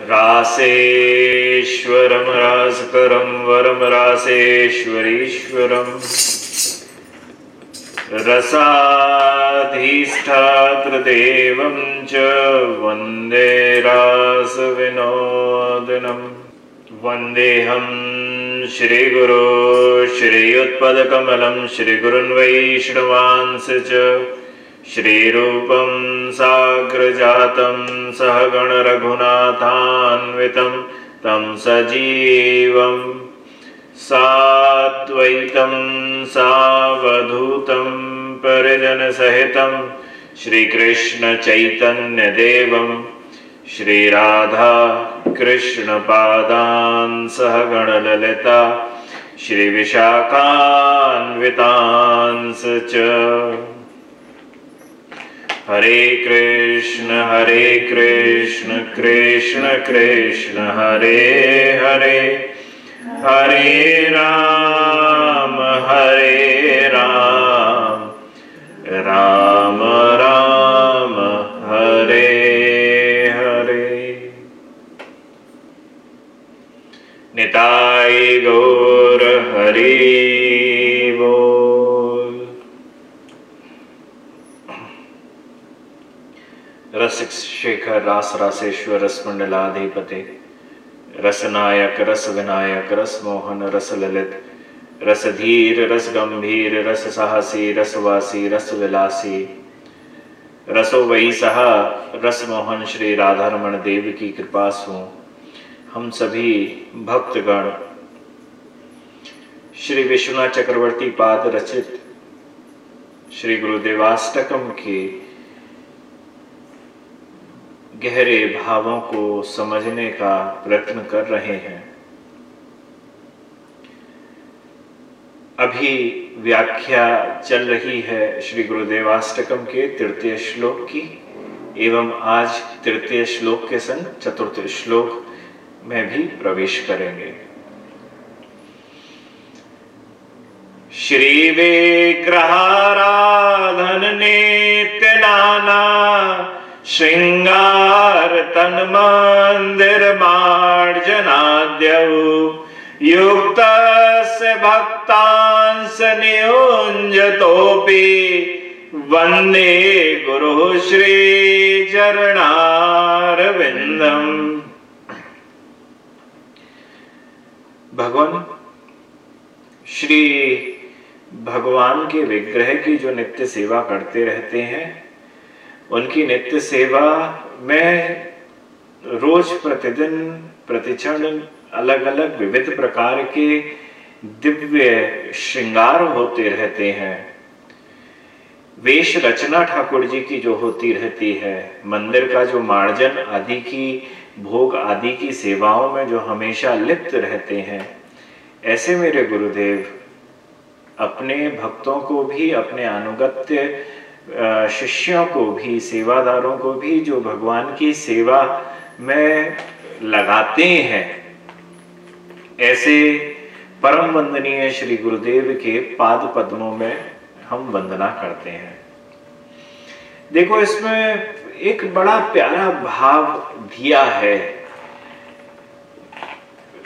रासेश्वरं रासकरं वरं रासेश्वरीश्वरम् रसाधिष्ठातृदेवं च वंदे रासविनोदनम् वन्देऽहं श्रीगुरो श्रीयुत्पदकमलं श्रीगुरुन् वैष्णवांस च। श्रीरूपं साग्रजातं सहगणरघुनाथान्वितं तं सजीवम् साद्वैतं सावधूतं परिजनसहितं श्रीकृष्णचैतन्यदेवं श्रीराधा कृष्णपादान् सह गणललिता श्रीविशाखान्वितांस च हरे कृष्ण हरे कृष्ण कृष्ण कृष्ण, हरे हरे। हरे राम हरे राम। राम राम, हरे हरे। निताय गौर हरि बोल रसिक शेखर रास रासेश्वर रस मंडलाधिपति रसनायक रस विनायक रस मोहन रस ललित रस धीर रस गंभीर रस साहसी रसवासी रस विलासी रसो वही सहा रस मोहन श्री राधारमण देव की कृपा सो हम सभी भक्तगण, श्री विश्वनाथ चक्रवर्ती पाद रचित श्री गुरुदेवाष्टकम के गहरे भावों को समझने का प्रयत्न कर रहे हैं। अभी व्याख्या चल रही है श्री गुरुदेवाष्टकम के तृतीय श्लोक की, एवं आज तृतीय श्लोक के संग चतुर्थ श्लोक में भी प्रवेश करेंगे। श्री वे विग्रहाराधन नित्य नाना श्रृंगार तन मंदिर युक्त नियुंजतोपि वंदे गुरु श्री चरणारविंदम भगवान, श्री भगवान के विग्रह की जो नित्य सेवा करते रहते हैं उनकी नित्य सेवा में रोज प्रतिदिन, प्रतिक्षण अलग अलग विविध प्रकार के दिव्य श्रृंगार होते रहते हैं। वेश रचना ठाकुर जी की जो होती रहती है, मंदिर का जो मार्जन आदि की, भोग आदि की सेवाओं में जो हमेशा लिप्त रहते हैं, ऐसे मेरे गुरुदेव, अपने भक्तों को भी अपने अनुगत्य शिष्यों को भी, सेवादारों को भी, जो भगवान की सेवा में लगाते हैं। ऐसे परम वंदनीय श्री गुरुदेव के पाद पद्मों में हम वंदना करते हैं। देखो, इसमें एक बड़ा प्यारा भाव दिया है।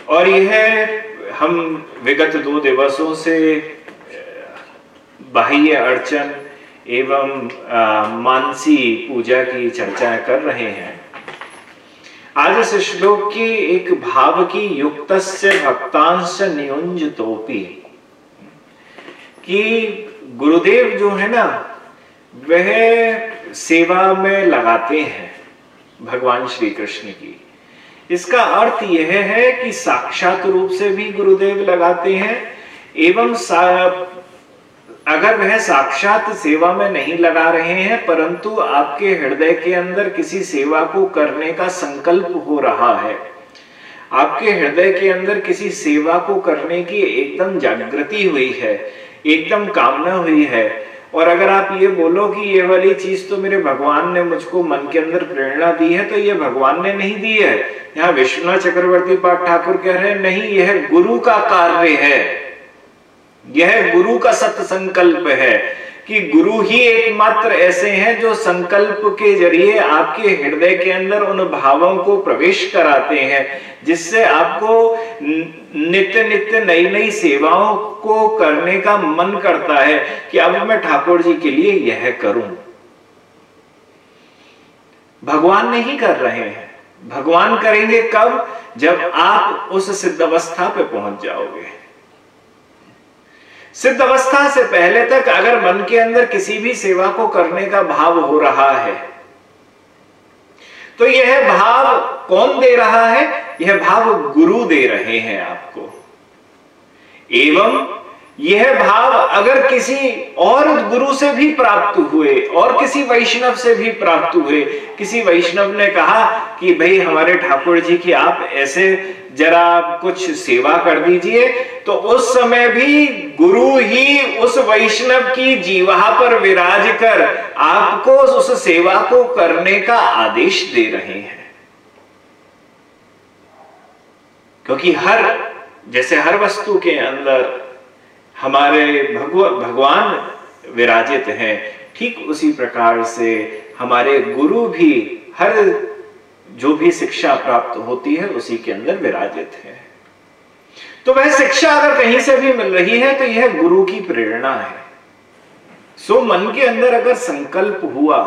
और यह हम विगत दो दिवसों से बाह्य अर्चन एवं मानसी पूजा की चर्चा कर रहे हैं। आज इस श्लोक की एक भाव की युक्त भक्तांश नियुंज तोपी कि गुरुदेव जो है ना, वह सेवा में लगाते हैं भगवान श्री कृष्ण की। इसका अर्थ यह है कि साक्षात रूप से भी गुरुदेव लगाते हैं, एवं अगर वह साक्षात सेवा में नहीं लगा रहे हैं, परंतु आपके हृदय के अंदर किसी सेवा को करने का संकल्प हो रहा है, आपके हृदय के अंदर किसी सेवा को करने की एकदम जागृति हुई है, एकदम कामना हुई है, और अगर आप ये बोलो कि ये वाली चीज़ तो मेरे भगवान ने मुझको मन के अंदर प्रेरणा दी है तो ये भगवान ने नहीं दी है। यहाँ विश्वनाथ चक्रवर्ती पाठ ठाकुर कह रहे हैं, नहीं, यह गुरु का कार्य है। यह गुरु का सत संकल्प है कि गुरु ही एकमात्र ऐसे हैं जो संकल्प के ज़रिए आपके हृदय के अंदर उन भावों को प्रवेश कराते हैं, जिससे आपको नित्य नित्य नई नई सेवाओं को करने का मन करता है कि अब मैं ठाकुर जी के लिए यह करूँ। भगवान नहीं कर रहे हैं। भगवान करेंगे कब? जब आप उस सिद्ध अवस्था पे पहुँच जाओगे। सिद्ध अवस्था से पहले तक अगर मन के अंदर किसी भी सेवा को करने का भाव हो रहा है तो यह भाव कौन दे रहा है? यह भाव गुरु दे रहे हैं आपको। एवं यह भाव अगर किसी और गुरु से भी प्राप्त हुए, और किसी वैष्णव से भी प्राप्त हुए, किसी वैष्णव ने कहा कि भाई हमारे ठाकुर जी की आप ऐसे जरा कुछ सेवा कर दीजिए तो उस समय भी गुरु ही उस वैष्णव की जीवा पर विराज कर आपको उस सेवा को करने का आदेश दे रहे हैं। क्योंकि हर, जैसे हर वस्तु के अंदर हमारे भगव, भगवान विराजित हैं। ठीक उसी प्रकार से हमारे गुरु भी हर जो भी शिक्षा प्राप्त होती है, उसी के अंदर विराजित है। तो वह शिक्षा अगर कहीं से भी मिल रही है तो यह गुरु की प्रेरणा है। सो मन के अंदर अगर संकल्प हुआ,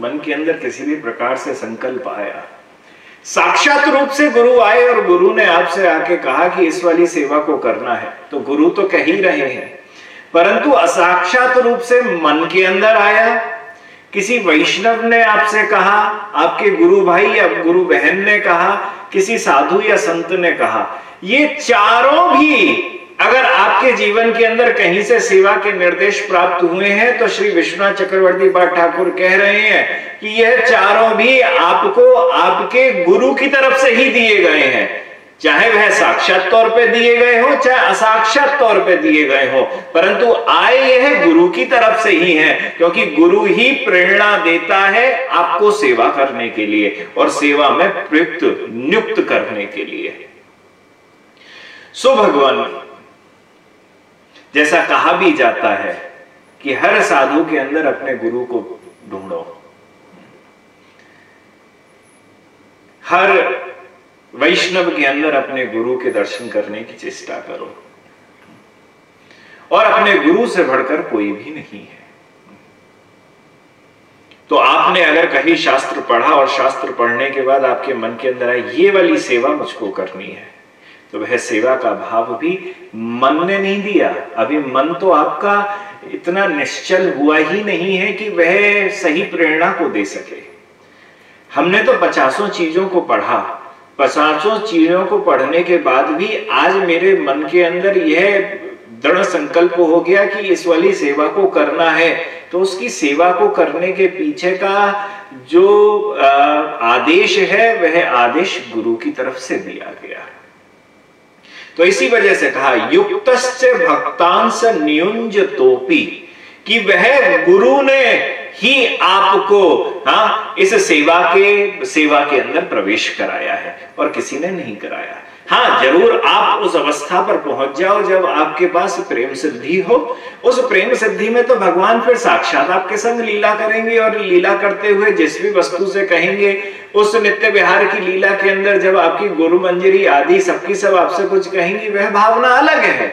मन के अंदर किसी भी प्रकार से संकल्प आया साक्षात रूप से गुरु आए और गुरु ने आपसे आके कहा कि इस वाली सेवा को करना है। तो गुरु तो कह ही रहे हैं। परंतु असाक्षात रूप से मन के अंदर आया। किसी वैष्णव ने आपसे कहा, आपके गुरु भाई या गुरु बहन ने कहा, किसी साधु या संत ने कहा, ये चारों भी अगर आपके जीवन के अंदर कहीं से सेवा के निर्देश प्राप्त हुए हैं तो श्री विश्वनाथ चक्रवर्ती बाट ठाकुर कह रहे हैं कि यह चारों भी आपको आपके गुरु की तरफ़ से ही दिए गए हैं। चाहे वह साक्षात तौर पे दिए गए हो, चाहे असाक्षात तौर पे दिए गए हो, परंतु आए यह गुरु की तरफ़ से ही है, क्योंकि गुरु ही प्रेरणा देता है आपको सेवा करने के लिए और सेवा में प्रयुक्त, नियुक्त करने के लिए। सो भगवान जैसा कहा भी जाता है कि हर साधु के अंदर अपने गुरु को ढूंढो। हर वैष्णव के अंदर अपने गुरु के दर्शन करने की चेष्टा करो। और अपने गुरु से बढ़कर कोई भी नहीं है। तो आपने अगर कहीं शास्त्र पढ़ा और शास्त्र पढ़ने के बाद आपके मन के अंदर आए, ये वाली सेवा मुझको करनी है। तो वह सेवा का भाव भी मन ने नहीं दिया। अभी मन तो आपका इतना निश्चल हुआ ही नहीं है कि वह सही प्रेरणा को दे सके। हमने तो पचासों चीज़ों को पढ़ा। पचासों चीज़ों को पढ़ने के बाद भी आज मेरे मन के अंदर यह दृढ़ संकल्प हो गया कि इस वाली सेवा को करना है। तो उसकी सेवा को करने के पीछे का जो आदेश है, वह आदेश गुरु की तरफ़ से दिया गया। तो इसी वजह से कहा युक्त भक्तांश नियुंज तोपी कि वह गुरु ने ही आपको हाँ इस सेवा के सेवा के अंदर प्रवेश कराया है और किसी ने नहीं कराया हाँ। ज़रूर आप उस अवस्था पर पहुँच जाओ जब आपके पास प्रेम सिद्धि हो। उस प्रेम सिद्धि में तो भगवान फिर साक्षात आपके संग लीला करेंगे और लीला करते हुए जिस भी वस्तु से कहेंगे, उस नित्य विहार की लीला के अंदर जब आपकी गुरु मंजरी आदि सबकी सब आपसे कुछ कहेंगी, वह भावना अलग है।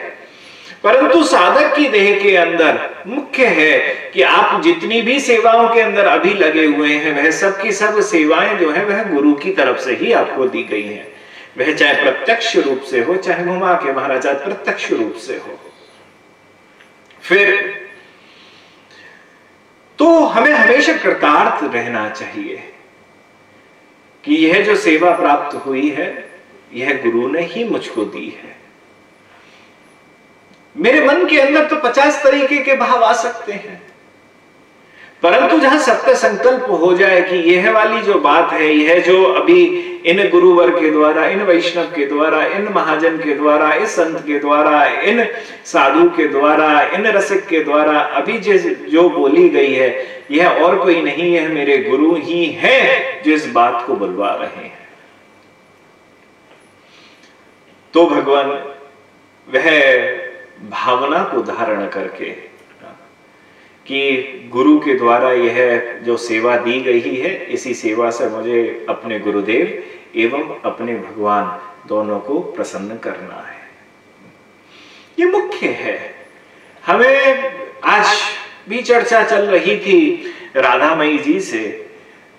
परंतु साधक की देह के अंदर मुख्य है कि आप जितनी भी सेवाओं के अंदर अभी लगे हुए हैं, वह सब की सब सेवाएँ जो है, वह गुरु की तरफ़ से ही आपको दी गई हैं। वह चाहे प्रत्यक्ष रूप से हो, चाहे घुमा के महाराजा प्रत्यक्ष रूप से हो। फिर तो हमें हमेशा कृतार्थ रहना चाहिए कि यह जो सेवा प्राप्त हुई है, यह गुरु ने ही मुझको दी है। मेरे मन के अंदर तो पचास तरीके के भाव आ सकते हैं। परंतु जहाँ सत्य संकल्प हो जाए कि यह वाली जो बात है, यह जो अभी इन गुरुवर के द्वारा, इन वैष्णव के द्वारा, इन महाजन के द्वारा, इस संत के द्वारा, इन साधु के द्वारा, इन रसिक के द्वारा अभी जिस जो बोली गई है, यह और कोई नहीं है मेरे गुरु ही है जो इस बात को बुलवा रहे हैं। तो भगवान, वह भावना को धारण करके कि गुरु के द्वारा यह जो सेवा दी गई है, इसी सेवा से मुझे अपने गुरुदेव एवं अपने भगवान दोनों को प्रसन्न करना है। ये मुख्य है। हमें आज भी चर्चा चल रही थी राधामयी जी से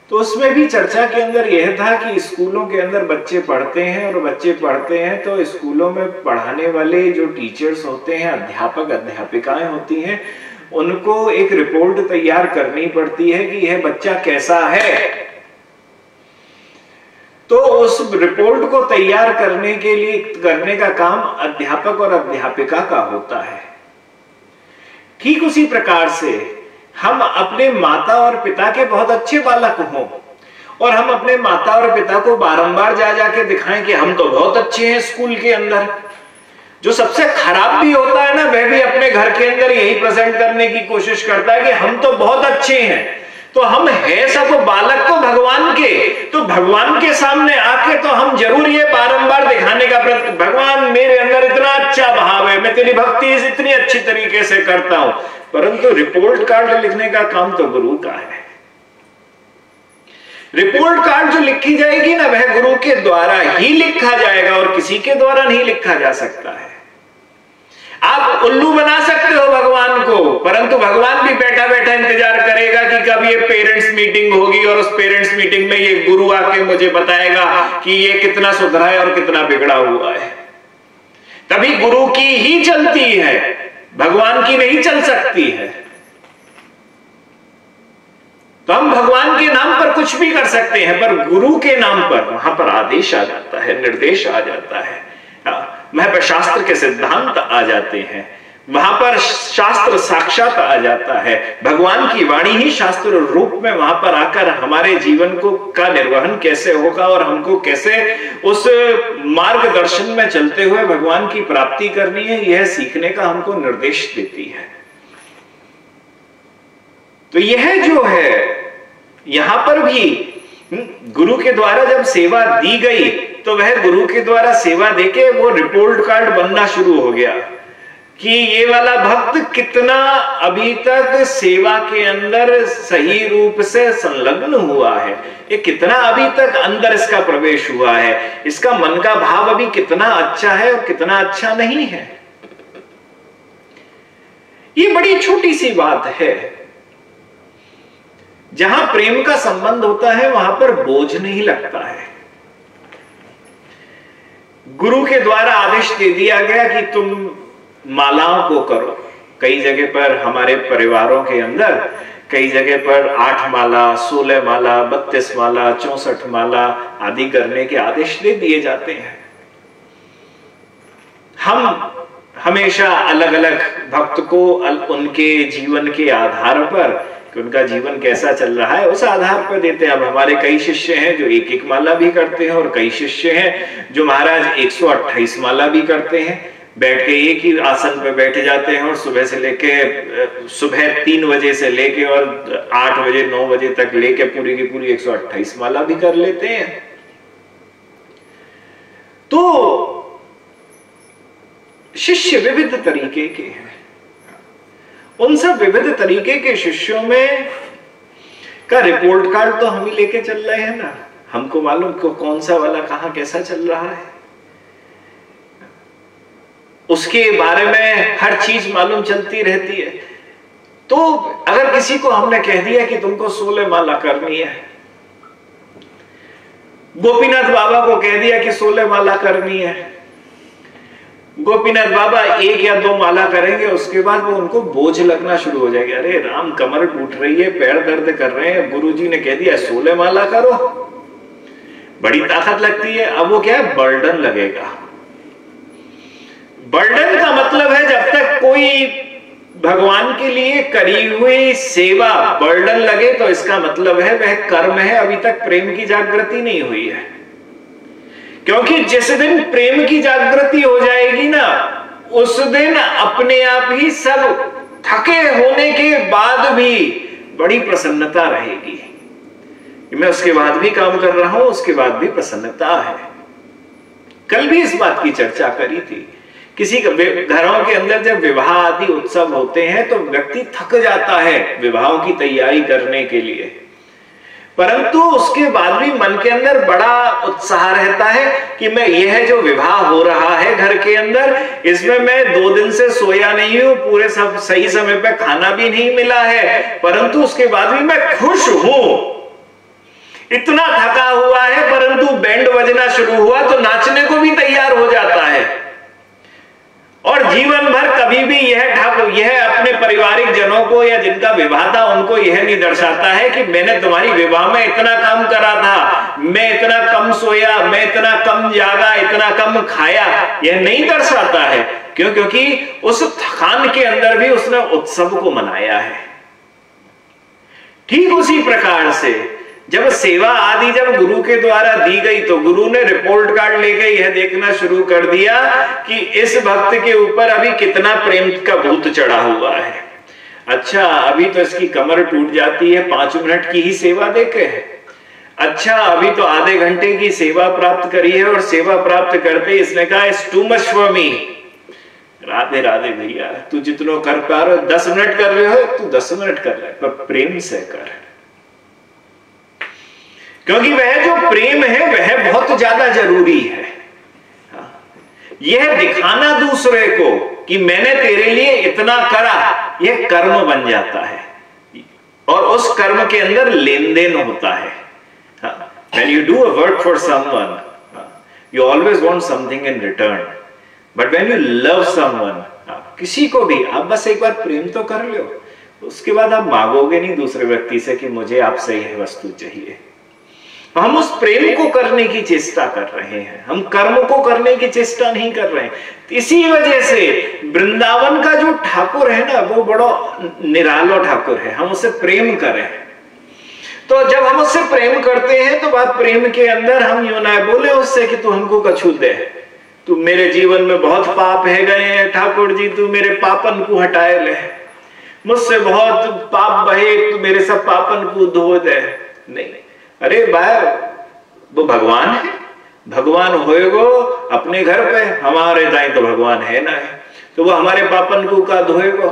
तो उसमें भी चर्चा के अंदर यह था कि स्कूलों के अंदर बच्चे पढ़ते हैं और बच्चे पढ़ते हैं तो स्कूलों में पढ़ाने वाले जो टीचर्स होते हैं, अध्यापक, अध्यापिकाएँ होती हैं उनको एक रिपोर्ट तैयार करनी पड़ती है कि यह बच्चा कैसा है। तो उस रिपोर्ट को तैयार करने के लिए, करने का काम अध्यापक और अध्यापिका का होता है। ठीक उसी प्रकार से हम अपने माता और पिता के बहुत अच्छे बालक हों और हम अपने माता और पिता को बारंबार जा जाके दिखाएँ कि हम तो बहुत अच्छे हैं स्कूल के अंदर। जो सबसे खराब भी होता है ना, वह भी अपने घर के अंदर यही प्रेजेंट करने की कोशिश करता है कि हम तो बहुत अच्छे हैं। तो हम है सब बालक को भगवान के। तो भगवान के सामने आके तो हम ज़रूर ये बारंबार दिखाने का प्रयत्न, भगवान मेरे अंदर इतना अच्छा भाव है, मैं तेरी भक्ति इतनी अच्छी तरीके से करता हूँ। परंतु रिपोर्ट कार्ड लिखने का काम तो गुरु का है। रिपोर्ट कार्ड जो लिखी जाएगी ना, वह गुरु के द्वारा ही लिखा जाएगा और किसी के द्वारा नहीं लिखा जा सकता है। आप उल्लू बना सकते हो भगवान को, परंतु भगवान भी बैठा बैठा इंतज़ार करेगा कि कब ये पेरेंट्स मीटिंग होगी और उस पेरेंट्स मीटिंग में ये गुरु आके मुझे बताएगा कि ये कितना सुधरा है और कितना बिगड़ा हुआ है। तभी गुरु की ही चलती है, भगवान की नहीं चल सकती है। तो हम भगवान के नाम पर कुछ भी कर सकते हैं, पर गुरु के नाम पर वहाँ पर आदेश आ जाता है, निर्देश आ जाता है। वहाँ पर शास्त्र के सिद्धांत आ जाते हैं। वहाँ पर शास्त्र साक्षात आ जाता है। भगवान की वाणी ही शास्त्र रूप में वहाँ पर आकर हमारे जीवन को, का निर्वहन कैसे होगा और हमको कैसे उस मार्गदर्शन में चलते हुए भगवान की प्राप्ति करनी है, यह सीखने का हमको निर्देश देती है। तो यह जो है, यहाँ पर भी गुरु के द्वारा जब सेवा दी गई तो वह गुरु के द्वारा सेवा देके वो रिपोर्ट कार्ड बनना शुरू हो गया कि ये वाला भक्त कितना अभी तक सेवा के अंदर सही रूप से संलग्न हुआ है। ये कितना अभी तक अंदर इसका प्रवेश हुआ है। इसका मन का भाव अभी कितना अच्छा है और कितना अच्छा नहीं है। ये बड़ी छोटी सी बात है। जहाँ प्रेम का संबंध होता है, वहाँ पर बोझ नहीं लगता है। गुरु के द्वारा आदेश दे दिया गया कि तुम मालाओं को करो। कई जगह पर हमारे परिवारों के अंदर, कई जगह पर आठ माला, सोलह माला, बत्तीस माला, चौसठ माला आदि करने के आदेश दे दिए जाते हैं। हम हमेशा अलग अलग भक्त को उनके जीवन के आधार पर कि उनका जीवन कैसा चल रहा है, उस आधार पर देते हैं। अब हमारे कई शिष्य हैं जो एक एक माला भी करते हैं और कई शिष्य हैं जो महाराज 128 माला भी करते हैं। बैठ के एक ही आसन पे बैठ जाते हैं और सुबह से लेके, सुबह तीन बजे से लेके और आठ बजे, नौ बजे तक लेके पूरी की पूरी 128 माला भी कर लेते हैं। तो शिष्य विविध तरीके के हैं। उन सब विविध तरीके के शिष्यों में का रिपोर्ट कार्ड तो हम ही लेके चल रहे हैं ना। हमको मालूम को कौन सा वाला कहा कैसा चल रहा है। उसके बारे में हर चीज़ मालूम चलती रहती है। तो अगर किसी को हमने कह दिया कि तुमको सोलह माला करनी है, गोपीनाथ बाबा को कह दिया कि सोलह माला करनी है गोपीनाथ बाबा एक या दो माला करेंगे, उसके बाद वो उनको बोझ लगना शुरू हो जाएगा। अरे राम, कमर टूट रही है, पैर दर्द कर रहे हैं। गुरुजी ने कह दिया सोलह माला करो। बड़ी ताकत लगती है। अब वो क्या है? बर्डन लगेगा। बर्डन का मतलब है, जब तक कोई भगवान के लिए करी हुई सेवा बर्डन लगे तो इसका मतलब है, वह कर्म है। अभी तक प्रेम की जागृति नहीं हुई है। क्योंकि जिस दिन प्रेम की जागृति हो जाएगी ना, उस दिन अपने आप ही सब थके होने के बाद भी बड़ी प्रसन्नता रहेगी। मैं उसके बाद भी काम कर रहा हूँ, उसके बाद भी प्रसन्नता है। कल भी इस बात की चर्चा करी थी। किसी घरों के अंदर जब विवाह आदि उत्सव होते हैं तो व्यक्ति थक जाता है विवाहों की तैयारी करने के लिए। परंतु उसके बाद भी मन के अंदर बड़ा उत्साह रहता है कि मैं यह जो विवाह हो रहा है घर के अंदर, इसमें मैं दो दिन से सोया नहीं हूँ, पूरे सब सही समय पर खाना भी नहीं मिला है, परंतु उसके बाद भी मैं खुश हूँ। इतना थका हुआ है, परंतु बैंड बजना शुरू हुआ तो नाचने को भी तैयार हो जाता है। और जीवन भर कभी भी यह ठाकुर यह अपने पारिवारिक जनों को या जिनका विवाह था उनको यह नहीं दर्शाता है कि मैंने तुम्हारी विवाह में इतना काम करा था मैं इतना कम सोया मैं इतना कम जागा इतना कम खाया यह नहीं दर्शाता है क्यों? क्योंकि उस थकान के अंदर भी उसने उत्सव को मनाया है। ठीक उसी प्रकार से जब सेवा आदि जब गुरु के द्वारा दी गई तो गुरु ने रिपोर्ट कार्ड लेके यह देखना शुरू कर दिया कि इस भक्त के ऊपर अभी कितना प्रेम का भूत चढ़ा हुआ है। अच्छा अभी तो इसकी कमर टूट जाती है, पाँच मिनट की ही सेवा देके है। अच्छा अभी तो आधे घंटे की सेवा प्राप्त करी है, और सेवा प्राप्त करते इसने कहा इस too much for me Radhe Radhe भैया, तू जितनो कर पा रहे हो, दस मिनट कर रहे हो, तू दस मिनट कर रहे पर प्रेम से कर। क्योंकि वह जो प्रेम है, वह बहुत ज़्यादा ज़रूरी है। यह दिखाना दूसरे को कि मैंने तेरे लिए इतना करा, यह कर्म बन जाता है। और उस कर्म के अंदर लेन देन होता है। When you do a work for someone, you always want something in return. But when you love someone, किसी को भी, आप बस एक बार प्रेम तो कर लो। उसके बाद आप मांगोगे नहीं दूसरे व्यक्ति से कि मुझे आपसे यह वस्तु चाहिए। हम उस प्रेम को करने की चेष्टा कर रहे हैं। हम कर्म को करने की चेष्टा नहीं कर रहे हैं। इसी वजह से वृंदावन का जो ठाकुर है ना, वो बड़ा निरालो ठाकुर है। हम उसे प्रेम करें। तो जब हम उससे प्रेम करते हैं तो बात प्रेम के अंदर हम यू ना बोले उससे कि तू हमको कछू दे। तू मेरे जीवन में बहुत पाप है गए हैं ठाकुर जी, तू मेरे पापन को हटाए ले। मुझसे बहुत पाप बहे, तू मेरे सब पापन को धो दे। नहीं। अरे भाई वो भगवान है। भगवान होएगो, अपने घर पे। हमारे दाई तो भगवान है ना। है तो वो हमारे पापन को का धोएगो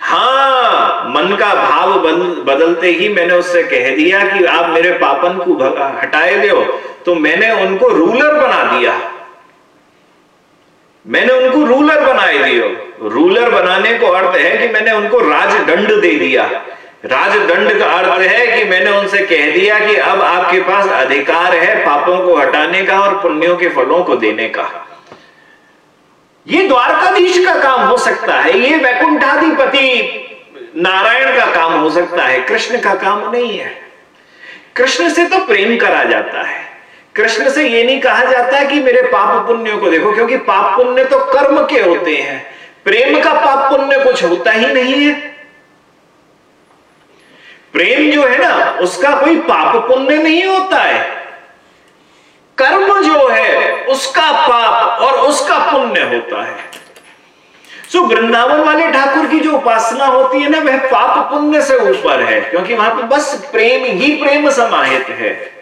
हाँ मन का भाव बदलते ही मैंने उससे कह दिया कि आप मेरे पापन को हटाए दो। तो मैंने उनको रूलर बना दिया। मैंने उनको रूलर बनाए दियो। रूलर बनाने को अर्थ है कि मैंने उनको राजदंड दे दिया। राजदंड का अर्थ है कि मैंने उनसे कह दिया कि अब आपके पास अधिकार है पापों को हटाने का और पुण्यों के फलों को देने का। ये द्वारकाधीश का काम हो सकता है, ये वैकुंठाधिपति नारायण का काम हो सकता है, कृष्ण का काम नहीं है। कृष्ण से तो प्रेम करा जाता है। कृष्ण से ये नहीं कहा जाता कि मेरे पाप पुण्यों को देखो, क्योंकि पाप पुण्य तो कर्म के होते हैं। प्रेम का पाप पुण्य कुछ होता ही नहीं है। प्रेम जो है ना, उसका कोई पाप पुण्य नहीं होता है। कर्म जो है, उसका पाप और उसका पुण्य होता है। सो वृंदावन वाले ठाकुर की जो उपासना होती है ना, वह पाप पुण्य से ऊपर है, क्योंकि वहाँ पर बस प्रेम ही प्रेम समाहित है।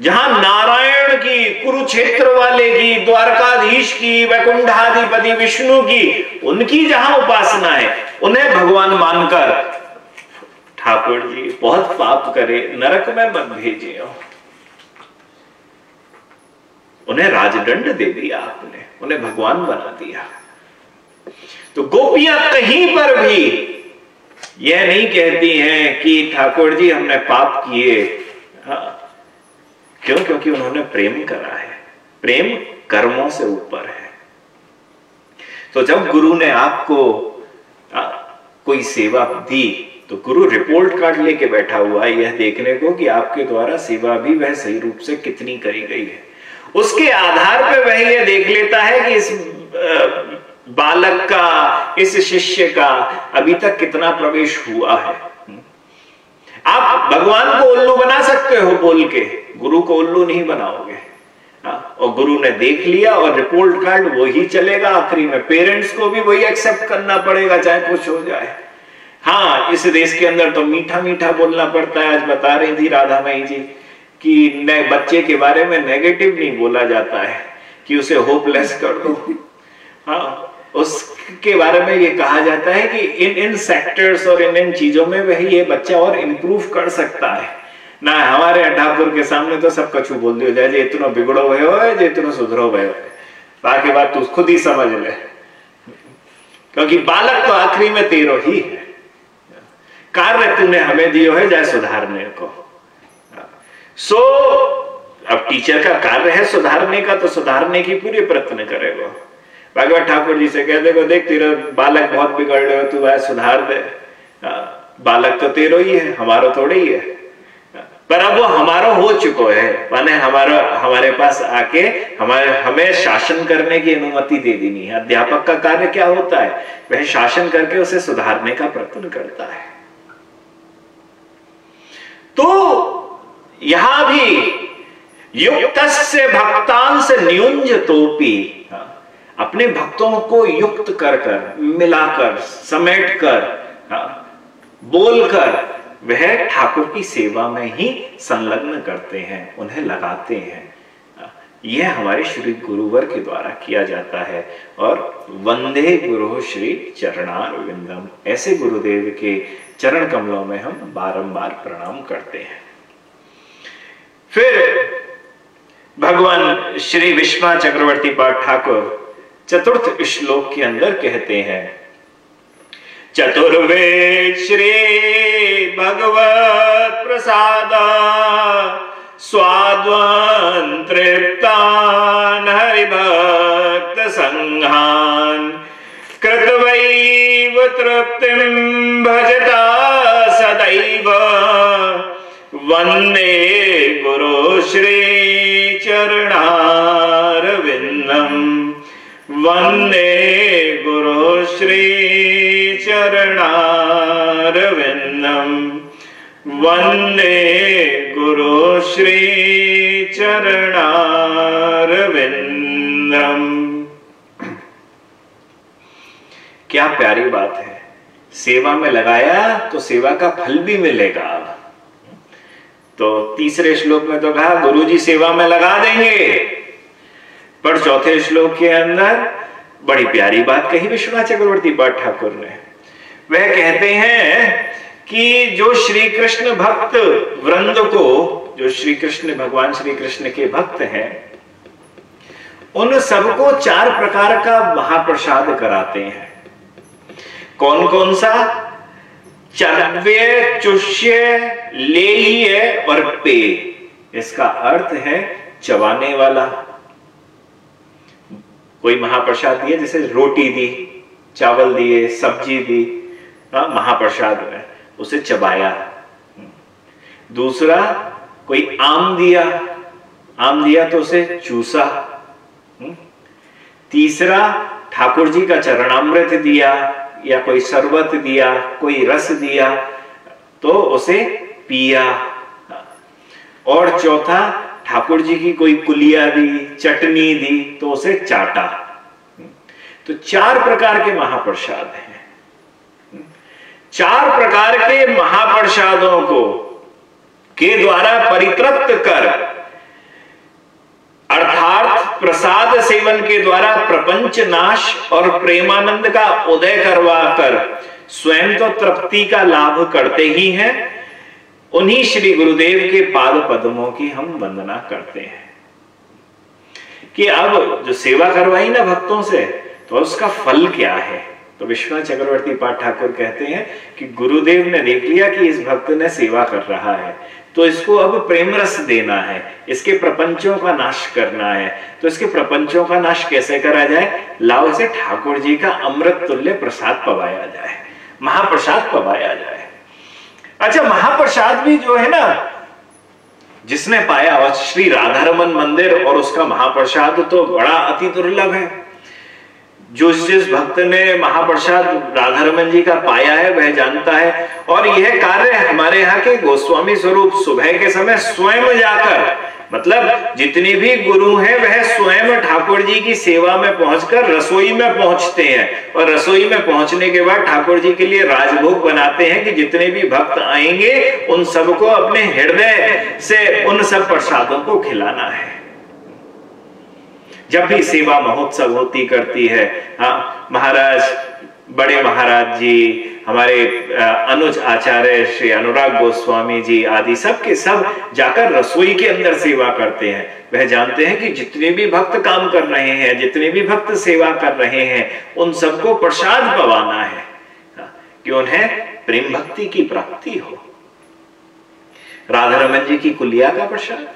जहाँ नारायण की, कुरुक्षेत्र वाले की, द्वारकाधीश की, वैकुंठाधिपति विष्णु की, उनकी जहाँ उपासना है, उन्हें भगवान मानकर ठाकुर जी बहुत पाप करे नरक में मत भेजे उन्हें राजदंड दे दिया आपने उन्हें भगवान बना दिया। तो गोपियाँ कहीं पर भी यह नहीं कहती हैं कि ठाकुर जी हमने पाप किए। हाँ क्यों? क्योंकि उन्होंने प्रेम करा है। प्रेम कर्मों से ऊपर है। तो जब गुरु ने आपको आ, कोई सेवा दी तो गुरु रिपोर्ट कार्ड लेके बैठा हुआ है यह देखने को कि आपके द्वारा सेवा भी वह सही रूप से कितनी करी गई है। उसके आधार पर वह यह देख लेता है कि इस बालक का, इस शिष्य का अभी तक कितना प्रवेश हुआ है। आप भगवान को उल्लू बना सकते हो बोल के, गुरु को उल्लू नहीं बनाओगे। और गुरु ने देख लिया और रिपोर्ट कार्ड वही चलेगा। आखिरी में पेरेंट्स को भी वही एक्सेप्ट करना पड़ेगा, चाहे कुछ हो जाए। हाँ इस देश के अंदर तो मीठा मीठा बोलना पड़ता है। आज बता रही थी राधा मई जी कि बच्चे के बारे में नेगेटिव नहीं बोला जाता है कि उसे होपलेस कर दो। हाँ उसके बारे में ये कहा जाता है कि इन इन सेक्टर्स और इन इन चीज़ों में वही ये बच्चा और इम्प्रूव कर सकता है। ना, हमारे ठाकुर के सामने तो सब कछु बोल दियो जाए इतना बिगड़ो भयो है जो इतना सुधरो भयो है। बाकी बात तू खुद ही समझ ले। क्योंकि बालक तो आखिरी में तेरो ही है। कार्य तूने हमें दियो है, जाए सुधारने को। सो, अब टीचर का कार्य है सुधारने का तो सुधारने की पूरी प्रयत्न करेगा। भगवत ठाकुर जी से कह देखो देख, तेरा बालक बहुत बिगड़ रहे हो, तू वह सुधार दे। बालक तो तेरो ही है, हमारा थोड़े ही है। पर अब वो हमारा हो चुको है। माने हमारा, हमारे पास आके हमारे, हमें शासन करने की अनुमति दे देनी है। अध्यापक का कार्य क्या होता है? वह शासन करके उसे सुधारने का प्रयत्न करता है। तो यहाँ भी युक्त से भक्तान से न्यूंज तोपी अपने भक्तों को युक्त कर कर, मिलाकर समेट कर बोलकर वह ठाकुर की सेवा में ही संलग्न करते हैं, उन्हें लगाते हैं। यह हमारे श्री गुरुवर के द्वारा किया जाता है और वंदे गुरु श्री चरणार विंदम ऐसे गुरुदेव के चरण कमलों में हम बारंबार प्रणाम करते हैं। फिर भगवान श्री विश्वा चक्रवर्ती पाठ ठाकुर चतुर्थ श्लोक के अंदर कहते हैं चतुर्वेद श्री भगवत प्रसाद। स्वाद्वन हरिभक्त संघान कृतवैव तृप्तिम भजता सदैव। वंदे गुरु श्री चरणारविंदम वंदे गुरु श्री चरणारविंदम वंदे गुरु श्री चरणारविंदम क्या प्यारी बात है। सेवा में लगाया तो सेवा का फल भी मिलेगा। अब तो तीसरे श्लोक में तो कहा गुरु जी सेवा में लगा देंगे। पर चौथे श्लोक के अंदर बड़ी प्यारी बात कही विश्वनाथ चक्रवर्ती, पाठ ठाकुर ने। वह कहते हैं कि जो श्री कृष्ण भक्त वृंद को, जो श्री कृष्ण भगवान श्री कृष्ण के भक्त हैं, उन सबको चार प्रकार का महाप्रसाद कराते हैं। कौन कौन सा? चरव्य, चुष्य लेय और पे इसका अर्थ है चबाने वाला। कोई महाप्रसाद दिए जैसे रोटी दी, चावल दिए, सब्ज़ी दी हाँ, महाप्रसाद में उसे चबाया। दूसरा कोई आम दिया। आम दिया तो उसे चूसा। तीसरा ठाकुर जी का चरणामृत दिया या कोई शरबत दिया कोई रस दिया तो उसे पिया। और चौथा ठाकुर जी की कोई कुलिया दी चटनी दी तो उसे चाटा। तो चार प्रकार के महाप्रसाद हैं। चार प्रकार के महाप्रसादों को, के द्वारा परितृप्त कर, अर्थात प्रसाद सेवन के द्वारा प्रपंच नाश और प्रेमानंद का उदय करवा कर स्वयं तो तृप्ति का लाभ करते ही हैं, उन्हीं श्री गुरुदेव के पाद पद्मों की हम वंदना करते हैं। कि अब जो सेवा करवाई ना भक्तों से तो उसका फल क्या है? तो विश्वनाथ चक्रवर्ती पाठ ठाकुर कहते हैं कि गुरुदेव ने देख लिया कि इस भक्त ने सेवा कर रहा है। तो इसको अब प्रेम रस देना है। इसके प्रपंचों का नाश करना है। तो इसके प्रपंचों का नाश कैसे करा जाए? लाओ से ठाकुर जी का अमृत तुल्य प्रसाद पवाया जाए। महाप्रसाद पवाया जाए। अच्छा महाप्रसाद भी जो है ना, जिसने पाया, श्री राधारमन मंदिर और उसका महाप्रसाद तो बड़ा अति दुर्लभ है। जो जिस भक्त ने महाप्रसाद राधारमन जी का पाया है, वह जानता है। और यह कार्य हमारे यहाँ के गोस्वामी स्वरूप सुबह के समय स्वयं जाकर मतलब जितने भी गुरु हैं, वह स्वयं ठाकुर जी की सेवा में पहुंचकर रसोई में पहुँचते हैं। और रसोई में पहुँचने के बाद ठाकुर जी के लिए राजभोग बनाते हैं कि जितने भी भक्त आएँगे, उन सबको अपने हृदय से उन सब प्रसादों को खिलाना है। जब भी सेवा महोत्सव होती करती है हाँ महाराज बड़े महाराज जी हमारे अनुज आचार्य श्री अनुराग गोस्वामी जी आदि सब के सब जाकर रसोई के अंदर सेवा करते हैं। वह जानते हैं कि जितने भी भक्त काम कर रहे हैं जितने भी भक्त सेवा कर रहे हैं उन सबको प्रसाद पवाना है। हाँ, कि उन्हें प्रेम भक्ति की प्राप्ति हो। राधा रमन जी की कुलिया का प्रसाद।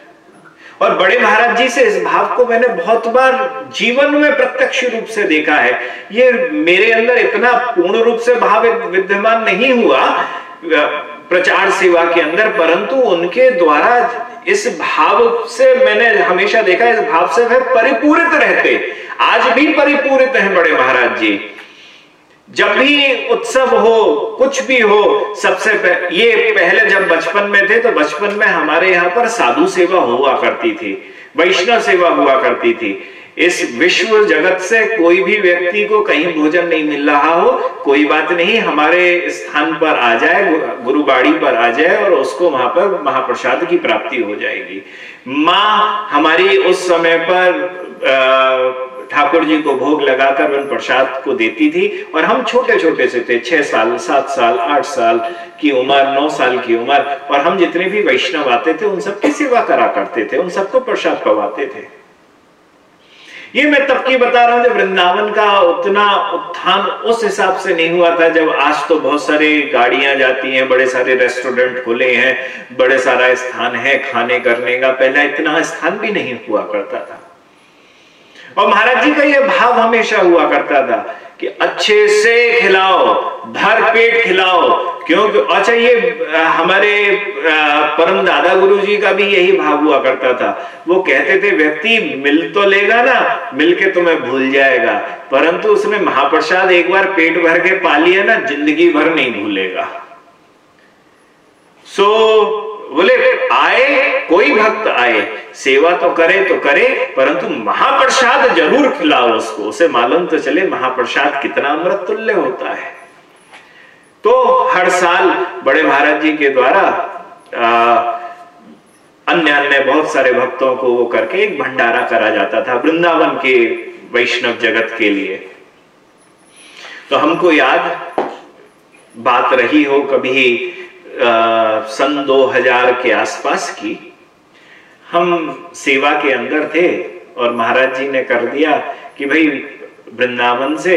और बड़े महाराज जी से इस भाव को मैंने बहुत बार जीवन में प्रत्यक्ष रूप से देखा है। ये मेरे अंदर इतना पूर्ण रूप से भाव विद्यमान नहीं हुआ प्रचार सेवा के अंदर, परंतु उनके द्वारा इस भाव से मैंने हमेशा देखा, इस भाव से वह परिपूरित रहते। आज भी परिपूरित हैं बड़े महाराज जी। जब भी उत्सव हो कुछ भी हो सबसे पह, ये पहले जब बचपन में थे तो बचपन में हमारे यहाँ पर साधु सेवा हुआ करती थी वैष्णव सेवा हुआ करती थी। इस विश्व जगत से कोई भी व्यक्ति को कहीं भोजन नहीं मिल रहा हो कोई बात नहीं हमारे स्थान पर आ जाए गुरुबाड़ी पर आ जाए और उसको वहाँ पर महाप्रसाद की प्राप्ति हो जाएगी। माँ हमारी उस समय पर आ, ठाकुर जी को भोग लगाकर उन प्रसाद को देती थी और हम छोटे छोटे से थे, छह साल, सात साल, आठ साल की उम्र, नौ साल की उम्र और हम जितने भी वैष्णव आते थे, उन सबकी सेवा करा करते थे, उन सबको प्रसाद पवाते थे। ये मैं तब की बता रहा हूँ जब वृंदावन का उतना उत्थान उस हिसाब से नहीं हुआ था, जब आज तो बहुत सारी गाड़ियाँ जाती हैं, बड़े सारे रेस्टोरेंट खुले हैं, बड़े सारा स्थान है खाने करने का, पहला इतना स्थान भी नहीं हुआ करता था। और महाराज जी का यह भाव हमेशा हुआ करता था कि अच्छे से खिलाओ भर पेट खिलाओ। क्योंकि अच्छा ये हमारे परम दादा गुरु जी का भी यही भाव हुआ करता था। वो कहते थे व्यक्ति मिल तो लेगा ना मिल के तुम्हें भूल जाएगा। परंतु उसने महाप्रसाद एक बार पेट भर के पा लिया ना ज़िंदगी भर नहीं भूलेगा। सो so, बोले, आए, कोई भक्त आए, सेवा तो करे तो करे, परंतु महाप्रसाद ज़रूर खिलाओ उसको। उसे मालूम तो चले महाप्रसाद कितना अमृत तुल्य होता है। तो हर साल बड़े महाराज जी के द्वारा अन्य अन्य बहुत सारे भक्तों को वो करके एक भंडारा करा जाता था वृंदावन के वैष्णव जगत के लिए। तो हमको याद बात रही हो कभी सन 2000 के आसपास की, हम सेवा के अंदर थे और महाराज जी ने कर दिया कि भाई वृंदावन से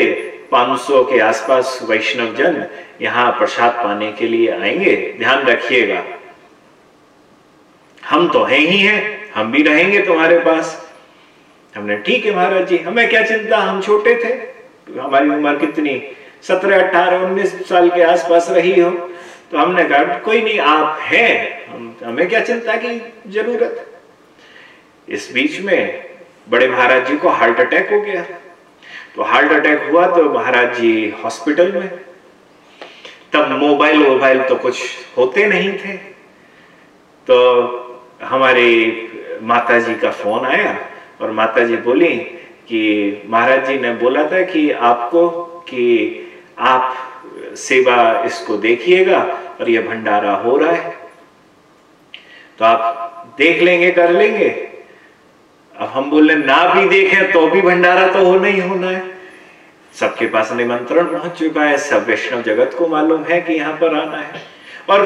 500 के आसपास वैष्णव जन यहाँ प्रसाद पाने के लिए आएँगे। ध्यान रखिएगा। हम तो हैं ही हैं, हम भी रहेंगे तुम्हारे पास। हमने, ठीक है महाराज जी, हमें क्या चिंता, हम छोटे थे। हमारी उम्र कितनी? सत्रह, अठारह, उन्नीस साल के आसपास रही हो। तो हमने कहा, कोई नहीं, आप हैं। हम, हमें क्या चिंता की ज़रूरत? इस बीच में बड़े महाराज जी को हार्ट अटैक हो गया। तो हार्ट अटैक हुआ तो महाराज जी हॉस्पिटल में। तब मोबाइल वोबाइल तो कुछ होते नहीं थे। तो हमारे माता जी का फ़ोन आया और माता जी बोली कि महाराज जी ने बोला था कि आपको, कि आप सेवा इसको देखिएगा और ये भंडारा हो रहा है। तो आप देख लेंगे, कर लेंगे। अब हम बोले, ना भी देखें तो भी भंडारा तो होना ही होना है। सबके पास निमंत्रण पहुँच चुका है। सब वैष्णव जगत को मालूम है कि यहाँ पर आना है। और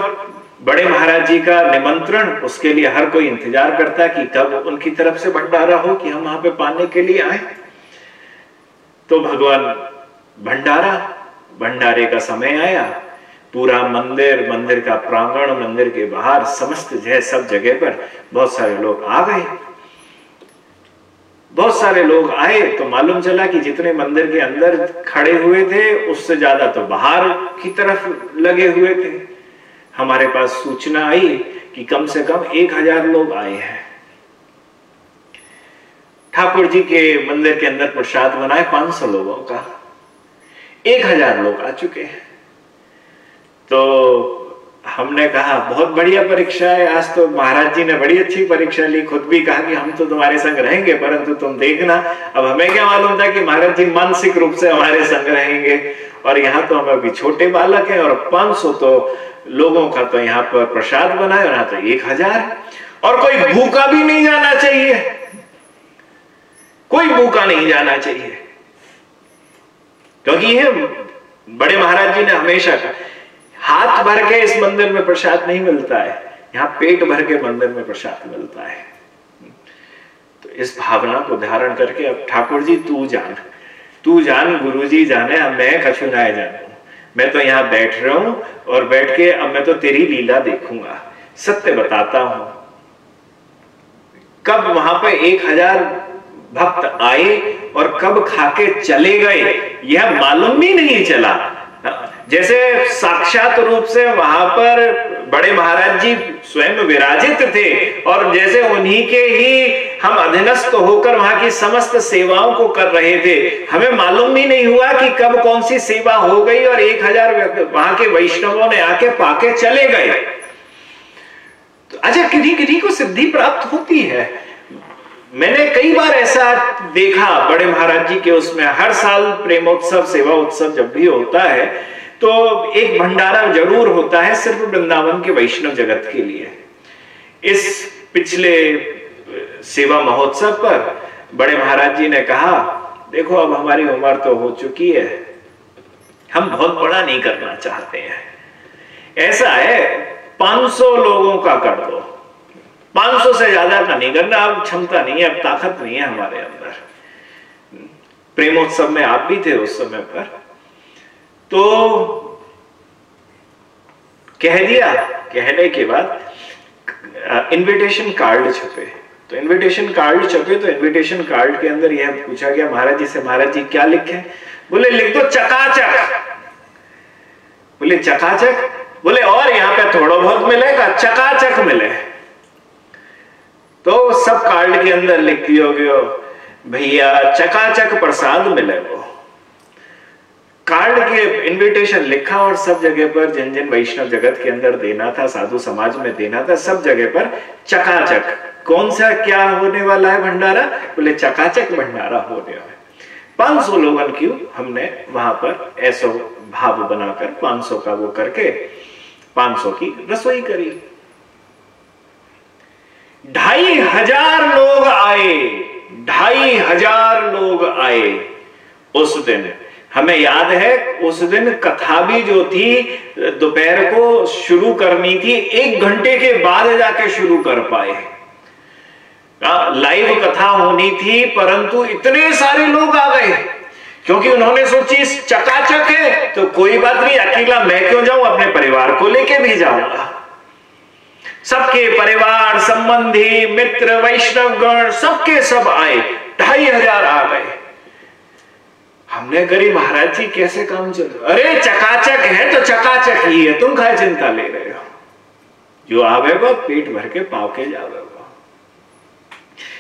बड़े महाराज जी का निमंत्रण, उसके लिए हर कोई इंतज़ार करता है कि कब उनकी तरफ़ से भंडारा हो, कि हम वहाँ पे पाने के लिए आए। तो भगवान, भंडारा भंडारे का समय आया, पूरा मंदिर मंदिर का प्रांगण, मंदिर के बाहर, समस्त जो है सब जगह पर बहुत सारे लोग आ गए। बहुत सारे लोग आए तो मालूम चला कि जितने मंदिर के अंदर खड़े हुए थे, उससे ज़्यादा तो बाहर की तरफ़ लगे हुए थे। हमारे पास सूचना आई कि कम से कम एक हज़ार लोग आए हैं। ठाकुर जी के मंदिर के अंदर प्रसाद बनाए पाँच सौ लोगों का। एक हज़ार लोग आ चुके हैं। तो हमने कहा, बहुत बढ़िया परीक्षा है, आज तो महाराज जी ने बड़ी अच्छी परीक्षा ली। खुद भी कहा कि हम तो तुम्हारे संग रहेंगे, परंतु तुम देखना, अब हमें क्या मालूम था कि महाराज जी मानसिक रूप से हमारे संग रहेंगे। और यहाँ तो हम अभी छोटे बालक हैं, और 500 तो लोगों का तो यहाँ पर प्रसाद बना है, और यहाँ तो एक हज़ार। और कोई भूखा भी नहीं जाना चाहिए। कोई भूखा नहीं जाना चाहिए। क्योंकि ये बड़े महाराज जी ने हमेशा हाथ भर के इस मंदिर में प्रसाद नहीं मिलता है, यहाँ पेट भर के मंदिर में प्रसाद मिलता है। तो इस भावना को धारण करके अब ठाकुर जी, तू जान तू जान गुरु जी जाने, अब मैं कछु ना जानू। मैं तो यहाँ बैठ रहा हूँ और बैठ के अब मैं तो तेरी लीला देखूँगा, सत्य बताता हूँ। कब वहाँ पे एक हज़ार भक्त आए और कब खाके चले गए, यह मालूम भी नहीं चला। जैसे साक्षात रूप से वहाँ पर बड़े महाराज जी स्वयं विराजित थे और जैसे उन्हीं के ही हम अधीनस्थ होकर वहाँ की समस्त सेवाओं को कर रहे थे, हमें मालूम भी नहीं हुआ कि कब कौन सी सेवा हो गई और एक हज़ार वहाँ के वैष्णवों ने आके पाके चले गए। तो अच्छा किन्हीं किन्हीं को सिद्धि प्राप्त होती है। मैंने कई बार ऐसा देखा बड़े महाराज जी के उसमें हर साल प्रेमोत्सव, सेवा उत्सव जब भी होता है तो एक भंडारा ज़रूर होता है सिर्फ़ वृंदावन के वैष्णव जगत के लिए। इस पिछले सेवा महोत्सव पर बड़े महाराज जी ने कहा, देखो, अब हमारी उम्र तो हो चुकी है, हम बहुत बड़ा नहीं करना चाहते हैं। ऐसा है 500 लोगों का कर दो। 500 से ज़्यादा का नहीं करना अब क्षमता नहीं है, अब ताकत नहीं है हमारे अंदर। प्रेमोत्सव में आप भी थे उस समय पर। तो कह दिया, कहने के बाद इनविटेशन कार्ड छपे। तो इनविटेशन कार्ड छपे तो इनविटेशन कार्ड के अंदर यह पूछा गया, महाराज जी से, महाराज जी, क्या लिखे? बोले, लिख दो चकाचक। बोले चकाचक? बोले, और यहाँ पे थोड़ा बहुत मिलेगा, चकाचक मिले। तो सब कार्ड के अंदर लिख दियो गयो भैया, चकाचक प्रसाद मिले वो. कार्ड के इनविटेशन लिखा और सब जगह पर जिन जिन वैष्णव जगत के अंदर देना था, साधु समाज में देना था, सब जगह पर चकाचक। कौन सा क्या होने वाला है भंडारा? बोले, चकाचक भंडारा होने वाला पाँच सौ लोगों की हमने वहाँ पर ऐसो भाव बनाकर पाँच सौ का वो करके पाँच सौ की रसोई करी। ढाई हज़ार लोग आए, ढाई हज़ार लोग आए। उस दिन, हमें याद है, उस दिन कथा भी जो थी, दोपहर को शुरू करनी थी, एक घंटे के बाद जाके शुरू कर पाए। लाइव कथा होनी थी, परंतु इतने सारे लोग आ गए, क्योंकि उन्होंने सोची चकाचक है तो कोई बात नहीं, अकेला मैं क्यों जाऊँ, अपने परिवार को लेके भी जाऊँगा। सबके परिवार, संबंधी, मित्र, वैष्णव गण, सबके सब आए। ढाई हज़ार आ गए। हमने करी महाराज जी कैसे काम चल अरे, चकाचक है तो चकाचक ही है। तुम क्या चिंता ले रहे हो? जो आवेगा पेट भर के पाव के जावेगा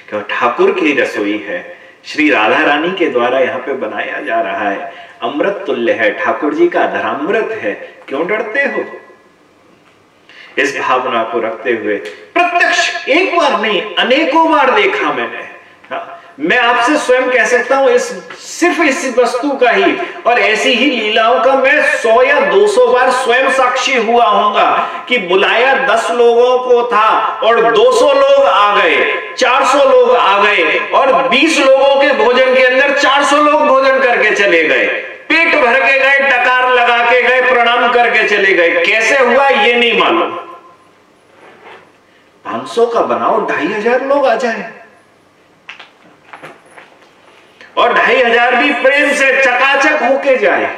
क्यों? ठाकुर की रसोई है। श्री राधा रानी के द्वारा यहाँ पे बनाया जा रहा है। अमृत तुल्य है। ठाकुर जी का धरामृत है। क्यों डरते हो? इस भावना को रखते हुए प्रत्यक्ष एक बार नहीं अनेकों बार देखा मैंने। हाँ, मैं आपसे स्वयं कह सकता हूँ इस सिर्फ़ इस वस्तु का ही और ऐसी ही लीलाओं का मैं सौ या दो सौ बार स्वयं साक्षी हुआ होगा कि बुलाया दस लोगों को था और दो सौ लोग आ गए चार सौ लोग आ गए और बीस लोगों के भोजन के अंदर चार सौ लोग भोजन करके चले गए। पेट भर के गए टकार लगा के गए प्रणाम करके चले गए। कैसे हुआ ये नहीं मालूम। 500 का बनाओ ढाई हज़ार लोग आ जाए। और ढाई हज़ार भी प्रेम से चकाचक होके जाए।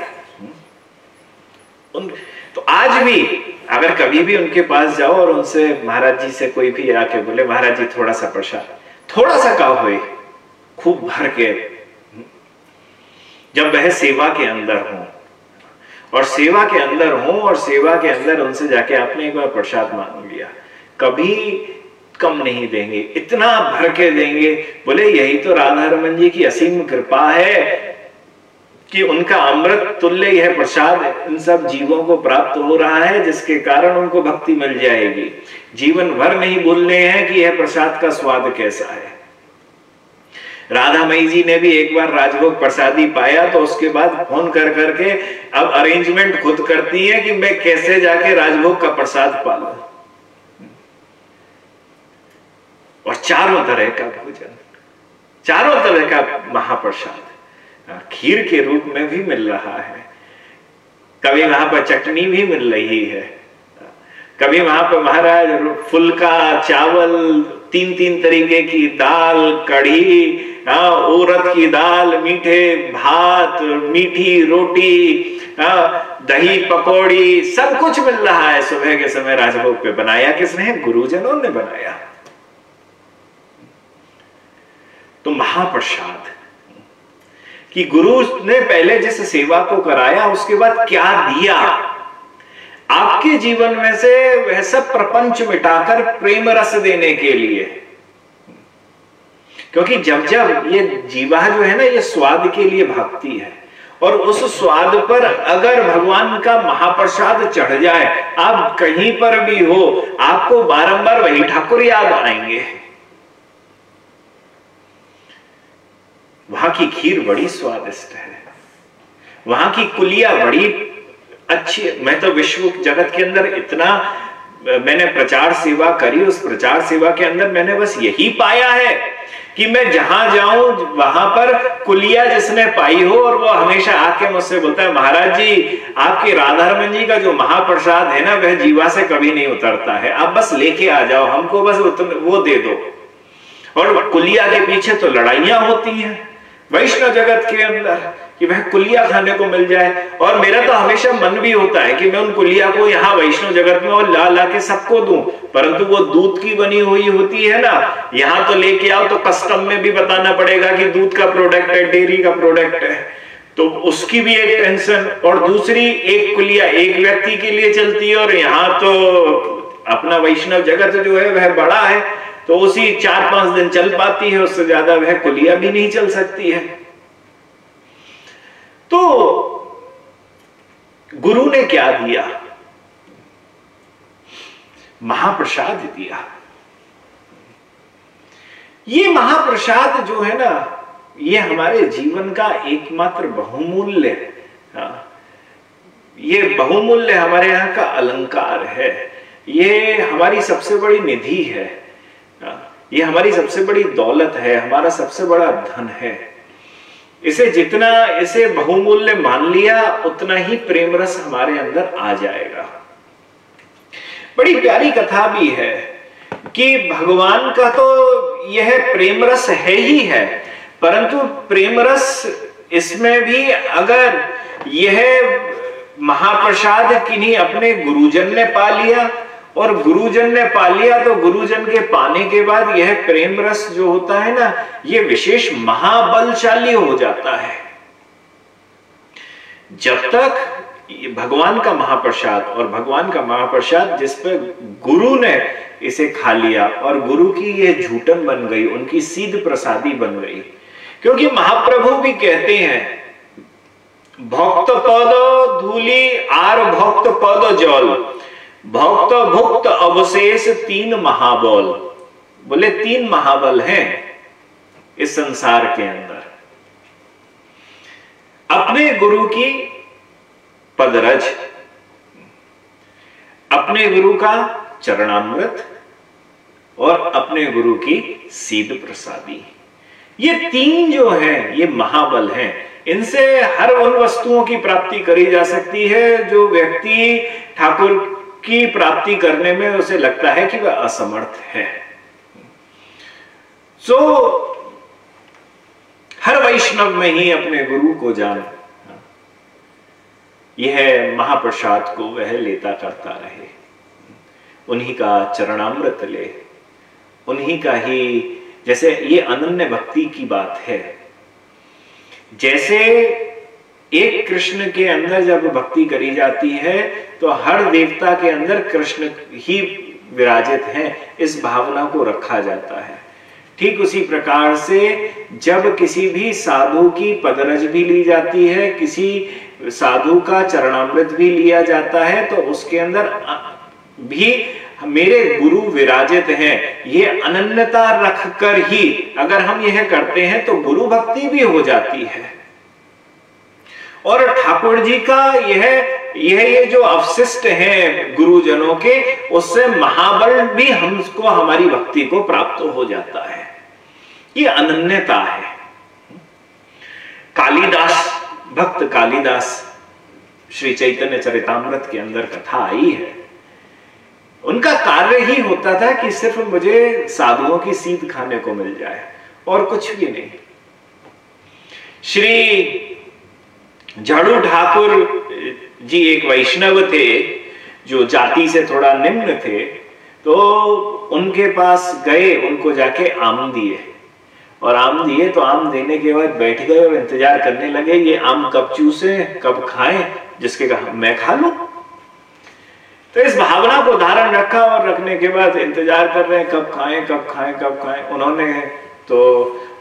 उन तो आज भी अगर कभी भी उनके पास जाओ और उनसे महाराज जी से कोई भी आके बोले महाराज जी थोड़ा सा प्रसाद। थोड़ा सा का हो खूब भर के। जब वह सेवा के अंदर हो और सेवा के अंदर हो और सेवा के अंदर उनसे जाके आपने एक बार प्रसाद मांग लिया। कभी कम नहीं देंगे, इतना भर के देंगे। बोले, यही तो राधा रमन जी की असीम कृपा है कि उनका अमृत तुल्य यह प्रसाद इन सब जीवों को प्राप्त हो रहा है, जिसके कारण उनको भक्ति मिल जाएगी। जीवन भर नहीं भूलने हैं कि यह प्रसाद का स्वाद कैसा है। राधा मई जी ने भी एक बार राजभोग प्रसादी पाया तो उसके बाद फ़ोन कर करके अब अरेंजमेंट खुद करती है कि मैं कैसे जाके राजभोग का प्रसाद पालू। और चारों तरह का भोजन, चारों तरह का महाप्रसाद खीर के रूप में भी मिल रहा है। कभी वहाँ पर चटनी भी मिल रही है। कभी वहाँ पर महाराज, फुलका, चावल तीन तीन तरीके की दाल, कढ़ी उड़द की दाल मीठे भात मीठी रोटी हाँ, दही पकौड़ी सब कुछ मिल रहा है सुबह के समय राजभोग पे। बनाया किसने? गुरुजनों ने बनाया। तो महाप्रसाद। कि गुरु ने पहले जिस सेवा को कराया उसके बाद क्या दिया? आपके जीवन में से वह सब प्रपंच मिटाकर प्रेम रस देने के लिए। क्योंकि जब जब ये जीवा जो है ना, ये स्वाद के लिए भागती है। और उस स्वाद पर अगर भगवान का महाप्रसाद चढ़ जाए, आप कहीं पर भी हो, आपको बारंबार वही ठाकुर याद आएँगे। वहाँ की खीर बड़ी स्वादिष्ट है। वहाँ की कुलिया बड़ी अच्छी, मैं तो विश्व जगत के अंदर इतना मैंने प्रचार सेवा करी, उस प्रचार सेवा के अंदर मैंने बस यही पाया है कि मैं जहाँ जाऊँ, वहाँ पर कुलिया जिसने पाई हो और वो हमेशा आके मुझसे बोलता है, महाराज जी, आपके राधा राधारमन जी का जो महाप्रसाद है ना, वह जीवा से कभी नहीं उतरता है। आप बस लेके आ जाओ, हमको बस वो दे दो। और कुलिया के पीछे तो लड़ाइयाँ होती हैं। वैष्णव जगत के अंदर कि वह कुलिया खाने को मिल जाए। और मेरा तो हमेशा मन भी होता है कि मैं उन कुलिया को यहाँ वैष्णव जगत में और ला ला के सबको दूँ। परंतु वो दूध की बनी हुई होती है ना, यहाँ तो लेके आओ तो कस्टम में भी बताना पड़ेगा कि दूध का प्रोडक्ट है डेयरी का प्रोडक्ट है। तो उसकी भी एक टेंशन और दूसरी, एक कुलिया एक व्यक्ति के लिए चलती है और यहाँ तो अपना वैष्णव जगत जो है वह बड़ा है। तो उसी चार पाँच दिन चल पाती है उससे ज़्यादा वह कुलिया भी नहीं चल सकती है। तो गुरु ने क्या दिया? महाप्रसाद दिया। ये महाप्रसाद जो है ना ये हमारे जीवन का एकमात्र बहुमूल्य हाँ, ये बहुमूल्य हमारे यहाँ का अलंकार है। ये हमारी सबसे बड़ी निधि है हाँ, ये हमारी सबसे बड़ी दौलत है, हमारा सबसे बड़ा धन है। इसे जितना, इसे बहुमूल्य मान लिया, उतना ही प्रेम रस हमारे अंदर आ जाएगा। बड़ी प्यारी कथा भी है कि भगवान का तो यह प्रेम रस है ही है, परंतु प्रेम रस इसमें भी अगर यह महाप्रसाद किन्हीं अपने गुरुजन ने पा लिया और गुरुजन ने पा लिया तो गुरुजन के पाने के बाद यह प्रेम रस जो होता है ना यह विशेष महाबलशाली हो जाता है। जब तक भगवान का महाप्रसाद और भगवान का महाप्रसाद जिस पर गुरु ने इसे खा लिया और गुरु की यह झूठन बन गई, उनकी सीध प्रसादी बन गई। क्योंकि महाप्रभु भी कहते हैं, भक्त पद धूली, आर भक्त पद जल। भक्त भुक्त अवशेष तीन महाबल। बोले, तीन महाबल हैं इस संसार के अंदर। अपने गुरु की पदरज, अपने गुरु का चरणामृत और अपने गुरु की सीध प्रसादी। ये तीन जो हैं, ये महाबल हैं, इनसे हर उन वस्तुओं की प्राप्ति करी जा सकती है जो व्यक्ति ठाकुर की प्राप्ति करने में उसे लगता है कि वह असमर्थ है। सो so, हर वैष्णव में ही अपने गुरु को जान यह महाप्रसाद को वह लेता करता रहे। उन्हीं का चरणामृत ले। उन्हीं का ही जैसे ये अनन्य भक्ति की बात है जैसे एक कृष्ण के अंदर जब भक्ति करी जाती है तो हर देवता के अंदर कृष्ण ही विराजित हैं, इस भावना को रखा जाता है। ठीक उसी प्रकार से जब किसी भी साधु की पदरज भी ली जाती है, किसी साधु का चरणामृत भी लिया जाता है तो उसके अंदर भी मेरे गुरु विराजित हैं। ये अनन्यता रखकर ही अगर हम यह करते हैं तो गुरु भक्ति भी हो जाती है। और ठाकुर जी का यह यह, ये जो अवशिष्ट है गुरुजनों के, उससे महाबल भी हमको, हमारी भक्ति को प्राप्त हो जाता है। ये अनन्यता है। कालिदास, भक्त कालिदास, श्री चैतन्य चरितमृत के अंदर कथा आई है। उनका कार्य ही होता था कि सिर्फ़ मुझे साधुओं की सीध खाने को मिल जाए, और कुछ भी नहीं। श्री झाड़ू ठाकुर, जी एक वैष्णव थे, जो जाति से थोड़ा निम्न थे तो उनके पास गए, उनको जाके आम दिए। और आम दिए तो आम देने के बाद बैठ गए और इंतज़ार करने लगे, ये आम कब चूसे, कब खाएँ, जिसके कहा, मैं खा लू? तो इस भावना को धारण रखा और रखने के बाद इंतज़ार कर रहे हैं, कब खाएँ कब खाएँ कब खाएँ। उन्होंने तो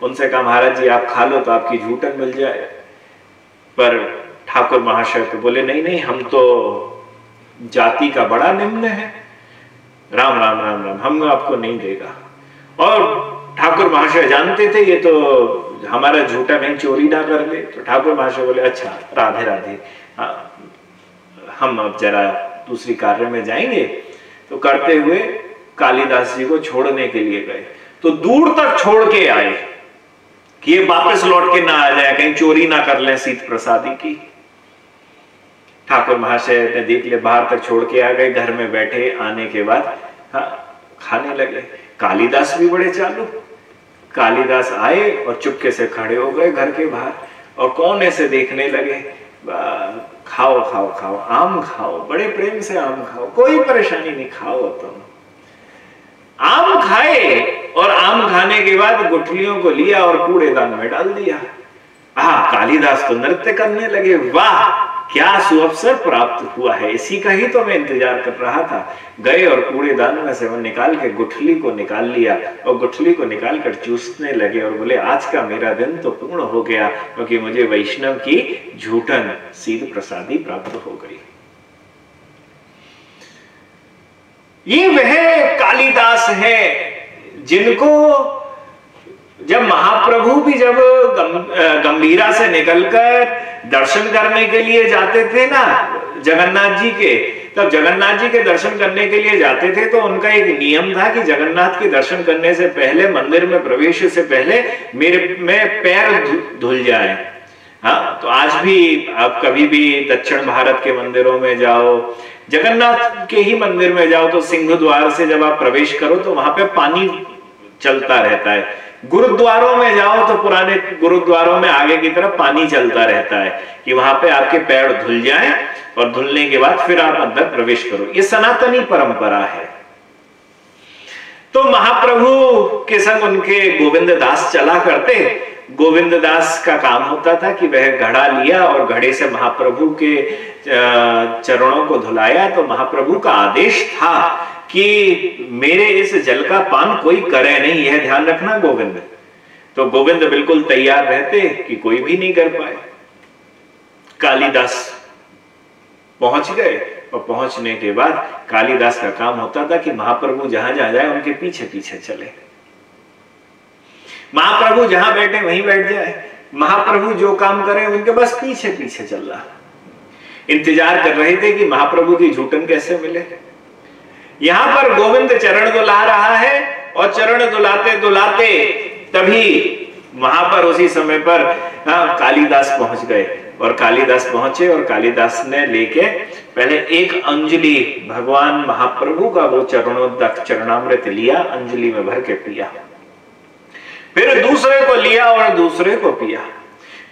उनसे कहा, महाराज जी, आप खा लो तो आपकी झूठन मिल जाए। पर ठाकुर महाशय तो बोले नहीं नहीं हम तो जाति का बड़ा निम्न है। राम राम राम राम हम आपको नहीं देगा। और ठाकुर महाशय जानते थे ये तो हमारा झूठा नहीं चोरी ना कर ले। तो ठाकुर महाशय बोले अच्छा राधे राधे हाँ, हम अब जरा दूसरी कार्य में जाएँगे। तो करते हुए कालिदास जी को छोड़ने के लिए गए। तो दूर तक छोड़ के आए। कि ये वापस लौट के ना आ जाए, कहीं चोरी ना कर ले सीत प्रसादी की। ठाकुर महाशय ने देख लिया, बाहर तक छोड़ के आ गए, घर में बैठे, आने के बाद हाँ खाने लगे। कालिदास भी बड़े चालू। कालिदास आए और चुपके से खड़े हो गए घर के बाहर और कौन ऐसे देखने लगे? खाओ खाओ खाओ, आम खाओ, बड़े प्रेम से आम खाओ, कोई परेशानी नहीं, खाओ तुम। आम खाए और आम खाने के बाद गुठलियों को लिया और कूड़ेदान में डाल दिया। हाँ कालिदास तो नृत्य करने लगे। वाह, क्या सुअवसर प्राप्त हुआ है। इसी का ही तो मैं इंतज़ार कर रहा था। गए और कूड़ेदान में से वो निकाल के गुठली को निकाल लिया और गुठली को निकाल कर चूसने लगे और बोले, आज का मेरा दिन तो पूर्ण हो गया, क्योंकि मुझे वैष्णव की झूठन सीध प्रसादी प्राप्त हो गई। ये वह कालिदास है जिनको, जब महाप्रभु भी जब गंभीरा से निकलकर दर्शन करने के लिए जाते थे ना, जगन्नाथ जी के, तब जगन्नाथ जी के दर्शन करने के लिए जाते थे तो उनका एक नियम था कि जगन्नाथ के दर्शन करने से पहले, मंदिर में प्रवेश से पहले मेरे, में पैर धुल जाए। हाँ तो आज भी आप कभी भी दक्षिण भारत के मंदिरों में जाओ, जगन्नाथ के ही मंदिर में जाओ तो सिंह द्वार से जब आप प्रवेश करो तो वहाँ पे पानी चलता रहता है। गुरुद्वारों में जाओ तो पुराने गुरुद्वारों में आगे की तरफ़ पानी चलता रहता है कि वहाँ पे आपके पैर धुल जाए और धुलने के बाद फिर आप अंदर प्रवेश करो। ये सनातनी परंपरा है। तो महाप्रभु के संग उनके गोविंद दास चला करते। गोविंद दास का काम होता था कि वह घड़ा लिया और घड़े से महाप्रभु के चरणों को धुलाया तो महाप्रभु का आदेश था कि मेरे इस जल का पान कोई करे नहीं, यह ध्यान रखना गोविंद। तो गोविंद बिल्कुल तैयार रहते कि कोई भी नहीं कर पाए। कालिदास पहुँच गए और पहुँचने के बाद कालिदास का काम होता था कि महाप्रभु जहाँ जहाँ जाए, उनके पीछे पीछे चले। महाप्रभु जहाँ बैठे, वहीं बैठ जाए। महाप्रभु जो काम करें, उनके बस पीछे पीछे चल रहा। इंतज़ार कर रहे थे कि महाप्रभु की झूठन कैसे मिले। यहाँ पर गोविंद चरण दुला रहा है और चरण दुलाते दुलाते तभी वहाँ पर उसी समय पर हाँ, कालिदास पहुँच गए और कालिदास पहुँचे और कालिदास ने लेके पहले एक अंजलि भगवान महाप्रभु का वो चरणोदक चरणामृत लिया अंजलि में भर के पिया। फिर दूसरे को लिया और दूसरे को पिया।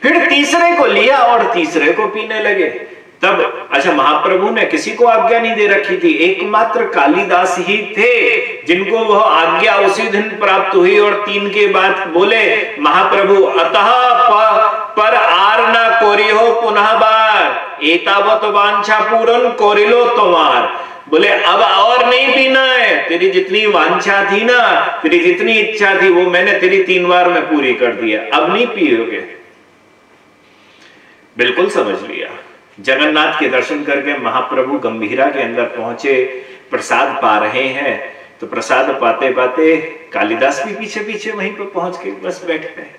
फिर तीसरे को लिया और तीसरे को पीने लगे। तब अच्छा महाप्रभु ने किसी को आज्ञा नहीं दे रखी थी। एकमात्र कालिदास ही थे, जिनको वह आज्ञा उसी दिन प्राप्त हुई और तीन के बाद बोले, महाप्रभु, अतः पर आर न कोरी हो पुनः बार। एतावत वांछा पूरन कोरिलो तुम्हार बोले, अब और नहीं पीना है। तेरी जितनी वांछा थी ना, तेरी जितनी इच्छा थी, वो मैंने तेरी तीन बार में पूरी कर दिया अब नहीं पियोगे? बिल्कुल समझ लिया। जगन्नाथ के दर्शन करके महाप्रभु गंभीरा के अंदर पहुँचे, प्रसाद पा रहे हैं तो प्रसाद पाते पाते कालिदास भी पीछे पीछे वहीं पर पहुँच के बस बैठ गए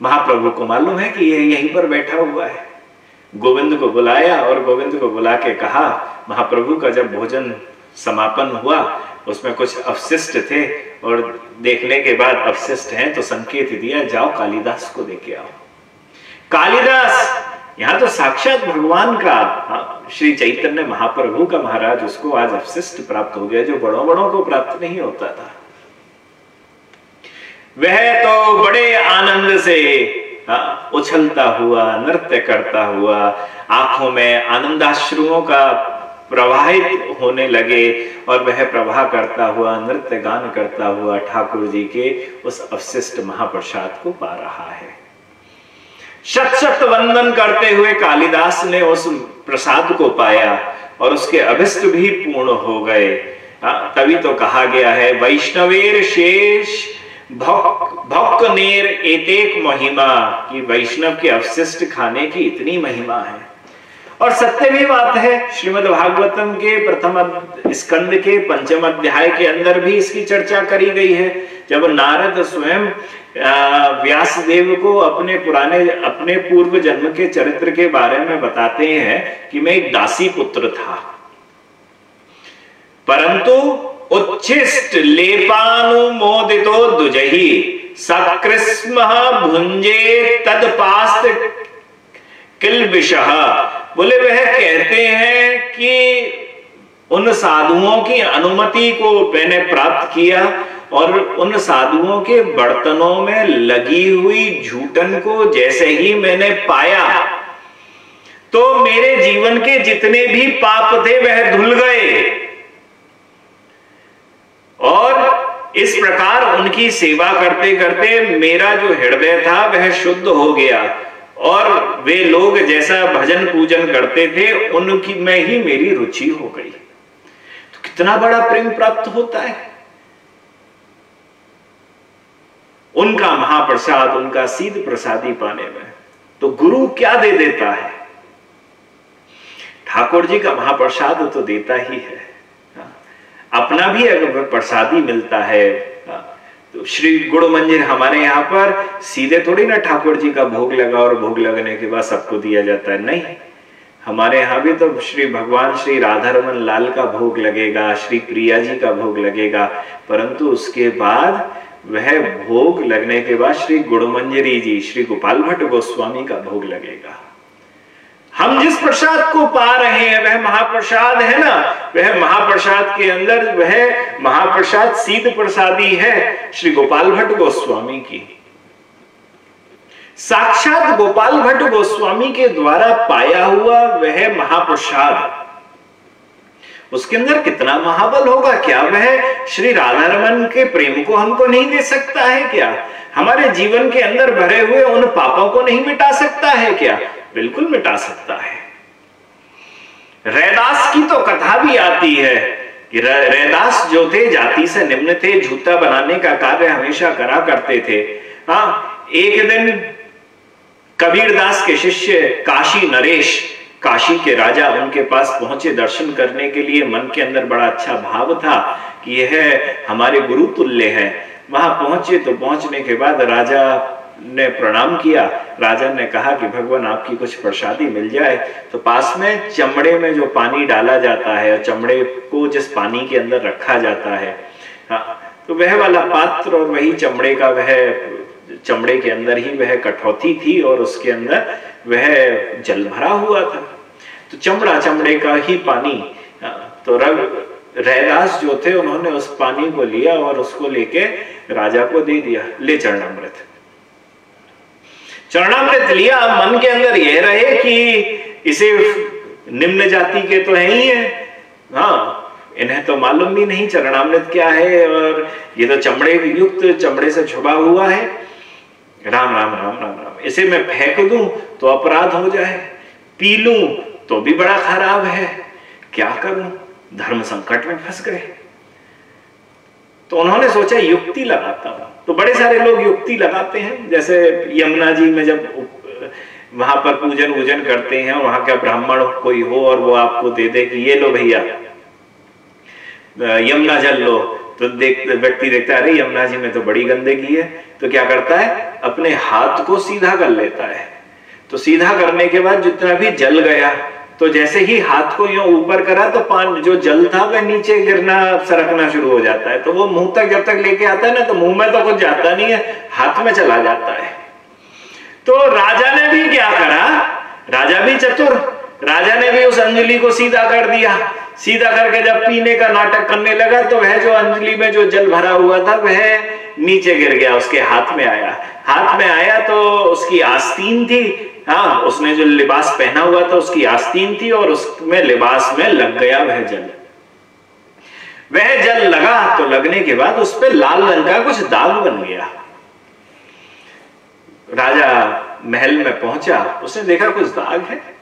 महाप्रभु को मालूम है कि ये यहीं पर बैठा हुआ है। गोविंद को बुलाया और गोविंद को बुला के कहा, महाप्रभु का जब भोजन समापन हुआ, उसमें कुछ अवशिष्ट थे और देखने के बाद अवशिष्ट हैं तो संकेत दिया, जाओ कालिदास को देके आओ। कालिदास! यहाँ तो साक्षात भगवान का हाँ, श्री चैतन्य महाप्रभु का महाराज उसको आज अवशिष्ट प्राप्त हो गया जो बड़ों बड़ों को प्राप्त नहीं होता था। वह तो बड़े आनंद से हाँ, उछलता हुआ नृत्य करता हुआ आँखों में आनंदाश्रुओं का प्रवाहित होने लगे और वह प्रवाह करता हुआ नृत्य गान करता हुआ ठाकुर जी के उस अवशिष्ट महाप्रसाद को पा रहा है। शत शत वंदन करते हुए कालिदास ने उस प्रसाद को पाया और उसके अभिष्ट भी पूर्ण हो गए। तभी तो कहा गया है, वैष्णवेर शेष भक्क नेर एतेक महिमा कि वैष्णव के अवशिष्ट खाने की इतनी महिमा है। और सत्य भी बात है, श्रीमद् भागवतम के प्रथम स्कंद के पंचम अध्याय के अंदर भी इसकी चर्चा करी गई है। जब नारद स्वयं व्यास देव को अपने पुराने, अपने पूर्व जन्म के चरित्र के बारे में बताते हैं कि मैं एक दासी पुत्र था। परंतु उच्छिष्ट लेपानुमोदितो दुजही, सकृष्म भुंजे तदपास्त किलबिश बोले, वह कहते हैं कि उन साधुओं की अनुमति को मैंने प्राप्त किया और उन साधुओं के बर्तनों में लगी हुई झूठन को जैसे ही मैंने पाया तो मेरे जीवन के जितने भी पाप थे, वह धुल गए। और इस प्रकार उनकी सेवा करते करते मेरा जो हृदय था, वह शुद्ध हो गया। और वे लोग जैसा भजन पूजन करते थे, उनकी में ही मेरी रुचि हो गई। तो कितना बड़ा प्रेम प्राप्त होता है। उनका महाप्रसाद, उनका सीध प्रसादी पाने में। तो गुरु क्या दे देता है? ठाकुर जी का महाप्रसाद तो देता ही है। अपना भी अगर प्रसादी मिलता है तो श्री गुड़ मंजिर हमारे यहाँ पर सीधे थोड़ी ना ठाकुर जी का भोग लगा और भोग लगने के बाद सबको दिया जाता है। नहीं, हमारे यहाँ भी तो श्री भगवान श्री राधा रमन लाल का भोग लगेगा, श्री प्रिया जी का भोग लगेगा, परंतु उसके बाद वह भोग लगने के बाद श्री गुड़मंजरी जी, श्री गोपाल भट्ट गोस्वामी का भोग लगेगा। हम जिस प्रसाद को पा रहे हैं, वह महाप्रसाद है ना? वह महाप्रसाद के अंदर वह महाप्रसाद सीध प्रसादी है श्री गोपाल भट्ट गोस्वामी की। साक्षात गोपाल भट्ट गोस्वामी के द्वारा पाया हुआ वह महाप्रसाद उसके अंदर कितना महाबल होगा? क्या वह श्री राधा रमन के प्रेम को हमको नहीं दे सकता है क्या? हमारे जीवन के अंदर भरे हुए उन पापों को नहीं मिटा सकता है क्या? बिल्कुल मिटा सकता है। रैदास की तो कथा भी आती है कि रैदास जो थे, जाति से निम्न थे, जूता बनाने का कार्य हमेशा करा करते थे। हाँ एक दिन कबीरदास के शिष्य काशी नरेश काशी के राजा उनके पास पहुँचे दर्शन करने के लिए मन के अंदर बड़ा अच्छा भाव था कि यह हमारे गुरु तुल्य है। वहाँ पहुँचे तो पहुँचने के बाद राजा ने प्रणाम किया। राजा ने कहा कि भगवान आपकी कुछ प्रसादी मिल जाए। तो पास में चमड़े में जो पानी डाला जाता है और चमड़े को जिस पानी के अंदर रखा जाता है हाँ, तो वह वाला पात्र और वही चमड़े का वह चमड़े के अंदर ही वह कठौती थी और उसके अंदर वह जल भरा हुआ था। तो चमड़ा, चमड़े का ही पानी तो रग रैदास जो थे, उन्होंने उस पानी को लिया और उसको लेके राजा को दे दिया। ले चरणामृत। चरणामृत लिया मन के अंदर यह रहे कि इसे निम्न जाति के तो है ही है। हाँ इन्हें तो मालूम भी नहीं चरणामृत क्या है और ये तो चमड़े युक्त चमड़े से छुपा हुआ है। राम राम राम राम राम। इसे मैं फेंक दूँ तो अपराध हो जाए। पी लू तो भी बड़ा खराब है। क्या करूँ? धर्म संकट में फंस गए। तो उन्होंने सोचा युक्ति लगाता हूँ। तो बड़े सारे लोग युक्ति लगाते हैं। जैसे यमुना जी में जब वहाँ पर पूजन वूजन करते हैं वहाँ का ब्राह्मण कोई हो और वो आपको दे दे कि ये लो भैया यमुना जल लो। तो देख, व्यक्ति देखता है, अरे, यमुना जी, में तो बड़ी गंदगी है। तो क्या करता है, अपने हाथ को सीधा कर लेता है। तो सीधा करने के बाद जितना भी जल गया तो जैसे ही हाथ को यूँ ऊपर करा तो पान, जो जल था, वह नीचे गिरना, सरकना शुरू हो जाता है। तो वो मुँह तक, जब तक लेके आता है ना तो मुँह में तो कुछ जाता नहीं है, हाथ में चला जाता है। तो राजा ने भी क्या करा, राजा भी चतुर राजा ने भी उस अंजलि को सीधा कर दिया। सीधा करके जब पीने का नाटक करने लगा तो वह जो अंजलि में जो जल भरा हुआ था, वह नीचे गिर गया, उसके हाथ में आया। हाथ में आया तो उसकी आस्तीन थी। हाँ उसने जो लिबास पहना हुआ था, उसकी आस्तीन थी और उसमें लिबास में लग गया वह जल। वह जल लगा तो लगने के बाद उस पर लाल रंग का कुछ दाग बन गया। राजा महल में पहुँचा, उसने देखा कुछ दाग है।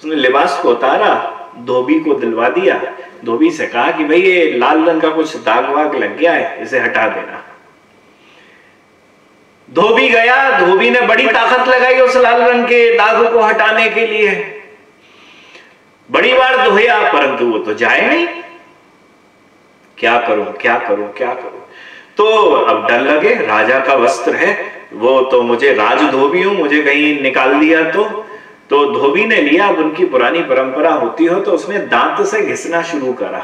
उसने लिबास को उतारा धोबी को दिलवा दिया। धोबी से कहा कि भाई ये लाल रंग का कुछ दाग वाग लग गया है इसे हटा देना। धोबी गया धोबी ने बड़ी ताकत लगाई उस लाल रंग के दाग को हटाने के लिए। बड़ी बार धोया परंतु वो तो जाए नहीं। क्या करूँ क्या करूँ क्या करूँ? तो अब डर लगे राजा का वस्त्र है वो तो मुझे राज धोबी हूँ मुझे कहीं निकाल दिया तो। तो धोबी ने लिया, अब उनकी पुरानी परंपरा होती हो तो उसने दांत से घिसना शुरू करा।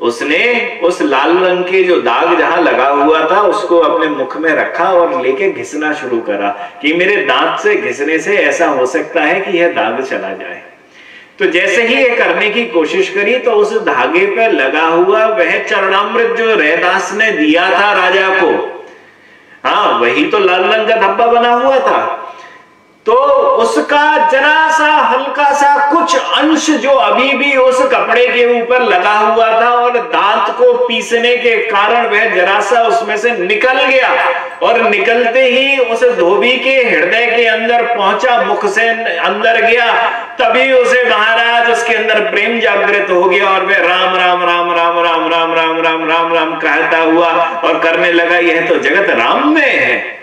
उसने उस लाल रंग के जो दाग जहाँ लगा हुआ था, उसको अपने मुख में रखा और लेके घिसना शुरू करा कि मेरे दांत से घिसने से ऐसा हो सकता है कि यह दाग चला जाए। तो जैसे ही ये करने की कोशिश करी तो उस धागे पे लगा हुआ वह चरणामृत जो रहदास ने दिया था राजा को। हाँ वही तो लाल रंग का धब्बा बना हुआ था। तो उसका जरा सा हल्का सा कुछ अंश जो अभी भी उस कपड़े के ऊपर लगा हुआ था और दांत को पीसने के कारण वह जरा सा उसमें से निकल गया और निकलते ही उस धोबी के हृदय के अंदर पहुँचा, मुख से अंदर गया। तभी उसे महाराज उसके अंदर प्रेम जागृत हो गया और वह राम राम राम राम राम राम राम राम राम राम कहता हुआ और करने लगा, यह तो जगत राम में है।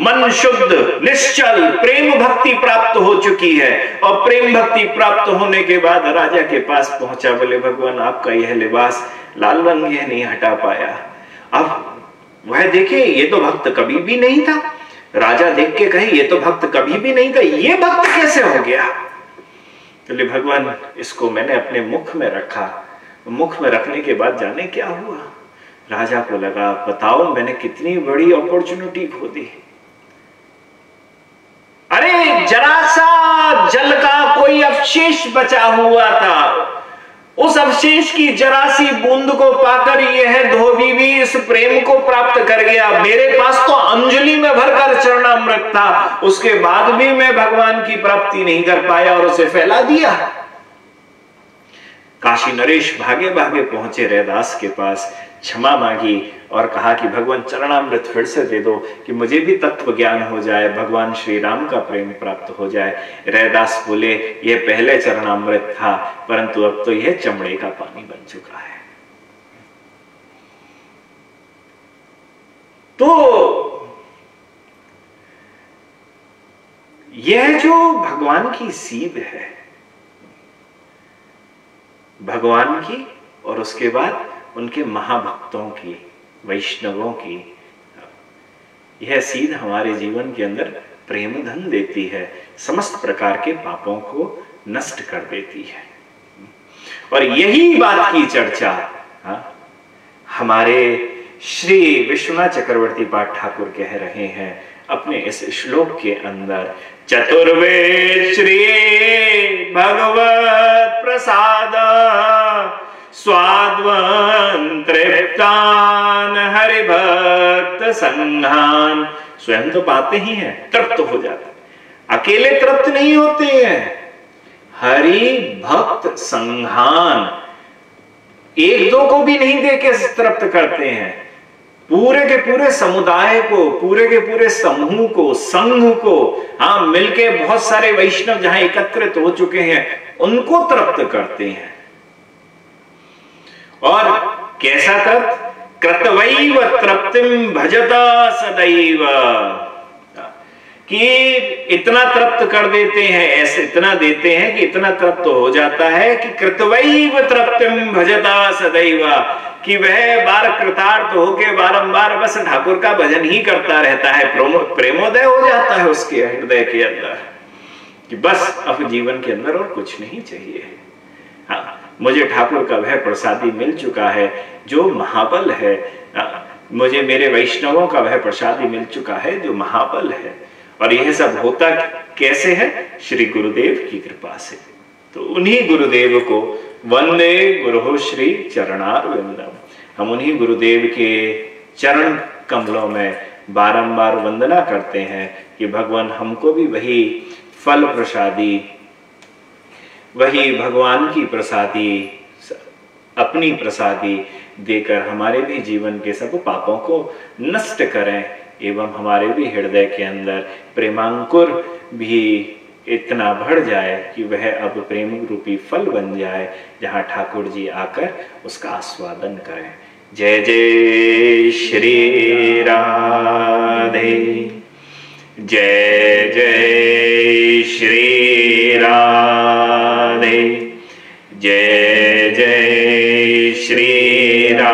मन शुद्ध, निश्चल, प्रेम भक्ति प्राप्त हो चुकी है। और प्रेम भक्ति प्राप्त होने के बाद राजा के पास पहुँचा, बोले, भगवान, आपका यह लिबास लाल रंग यह नहीं हटा पाया। अब वह देखे, ये तो भक्त कभी भी नहीं था। राजा देख के कहे, ये तो भक्त कभी भी नहीं था, ये भक्त कैसे हो गया? बोले तो भगवान, इसको मैंने अपने मुख में रखा। मुख में रखने के बाद जाने क्या हुआ? राजा को लगा, बताओ, मैंने कितनी बड़ी अपॉर्चुनिटी खो दी। जरा सा जल का कोई अवशेष बचा हुआ था। उस अवशेष की जरा सी बूंद को पाकर यह धोबी भी इस प्रेम को प्राप्त कर गया। मेरे पास तो अंजलि में भरकर चरणामृत था। उसके बाद भी मैं भगवान की प्राप्ति नहीं कर पाया और उसे फैला दिया। काशी नरेश भागे भागे पहुँचे रैदास के पास। क्षमा मांगी और कहा कि भगवान चरणामृत फिर से दे दो कि मुझे भी तत्व ज्ञान हो जाए, भगवान श्री राम का प्रेम प्राप्त हो जाए। रैदास बोले यह पहले चरणामृत था, परंतु अब तो यह चमड़े का पानी बन चुका है। तो यह जो भगवान की सीध है, भगवान की और उसके बाद उनके महाभक्तों की, वैष्णवों की यह सीध हमारे जीवन के अंदर प्रेम धन देती है, समस्त प्रकार के पापों को नष्ट कर देती है और यही बात की चर्चा, हा? हमारे श्री विश्वनाथ चक्रवर्ती पाठ ठाकुर कह रहे हैं अपने इस श्लोक के अंदर, चतुर्वेद श्री भगवत प्रसाद स्वाद्वन तृप्तान हरि भक्त संघान स्वयं तो पाते ही हैं, तृप्त हो जाते अकेले तृप्त नहीं होते हैं। हरि भक्त संघान एक दो को भी नहीं देके तृप्त करते हैं। पूरे के पूरे समुदाय को, पूरे के पूरे समूह को, संघ को हाँ मिलके बहुत सारे वैष्णव जहाँ एकत्रित हो चुके हैं, उनको तृप्त करते हैं। और कैसा तृप्त कृतवैव तृप्तिम भजता सदैव। कि इतना तृप्त कर देते हैं, ऐसे इतना देते हैं कि इतना तृप्त हो जाता है कि कृतवैव तृप्तिम भजता सदैव। कि वह बार कृतार्थ होके बारंबार बस ठाकुर का भजन ही करता रहता है प्रेमोदय हो जाता है उसके हृदय के अंदर। कि बस अब जीवन के अंदर और कुछ नहीं चाहिए। हाँ। मुझे ठाकुर का वह प्रसादी मिल चुका है, जो महाबल है। मुझे मेरे वैष्णवों का वह प्रसादी मिल चुका है, जो महाबल है। और यह सब होता कैसे है? श्री गुरुदेव की कृपा से। तो उन्हीं गुरुदेव को वंदे गुरु श्री चरणार हम उन्हीं गुरुदेव के चरण कमलों में बारंबार वंदना करते हैं कि भगवान हमको भी वही फल प्रसादी वही भगवान की प्रसादी, अपनी प्रसादी देकर हमारे भी जीवन के सब पापों को नष्ट करें, एवं हमारे भी हृदय के अंदर प्रेमांकुर भी इतना बढ़ जाए कि वह अब प्रेम रूपी फल बन जाए, जहाँ ठाकुर जी आकर उसका आस्वादन करें। जय जय श्री राधे। जय जय श्रीराधे जय जय श्रीरा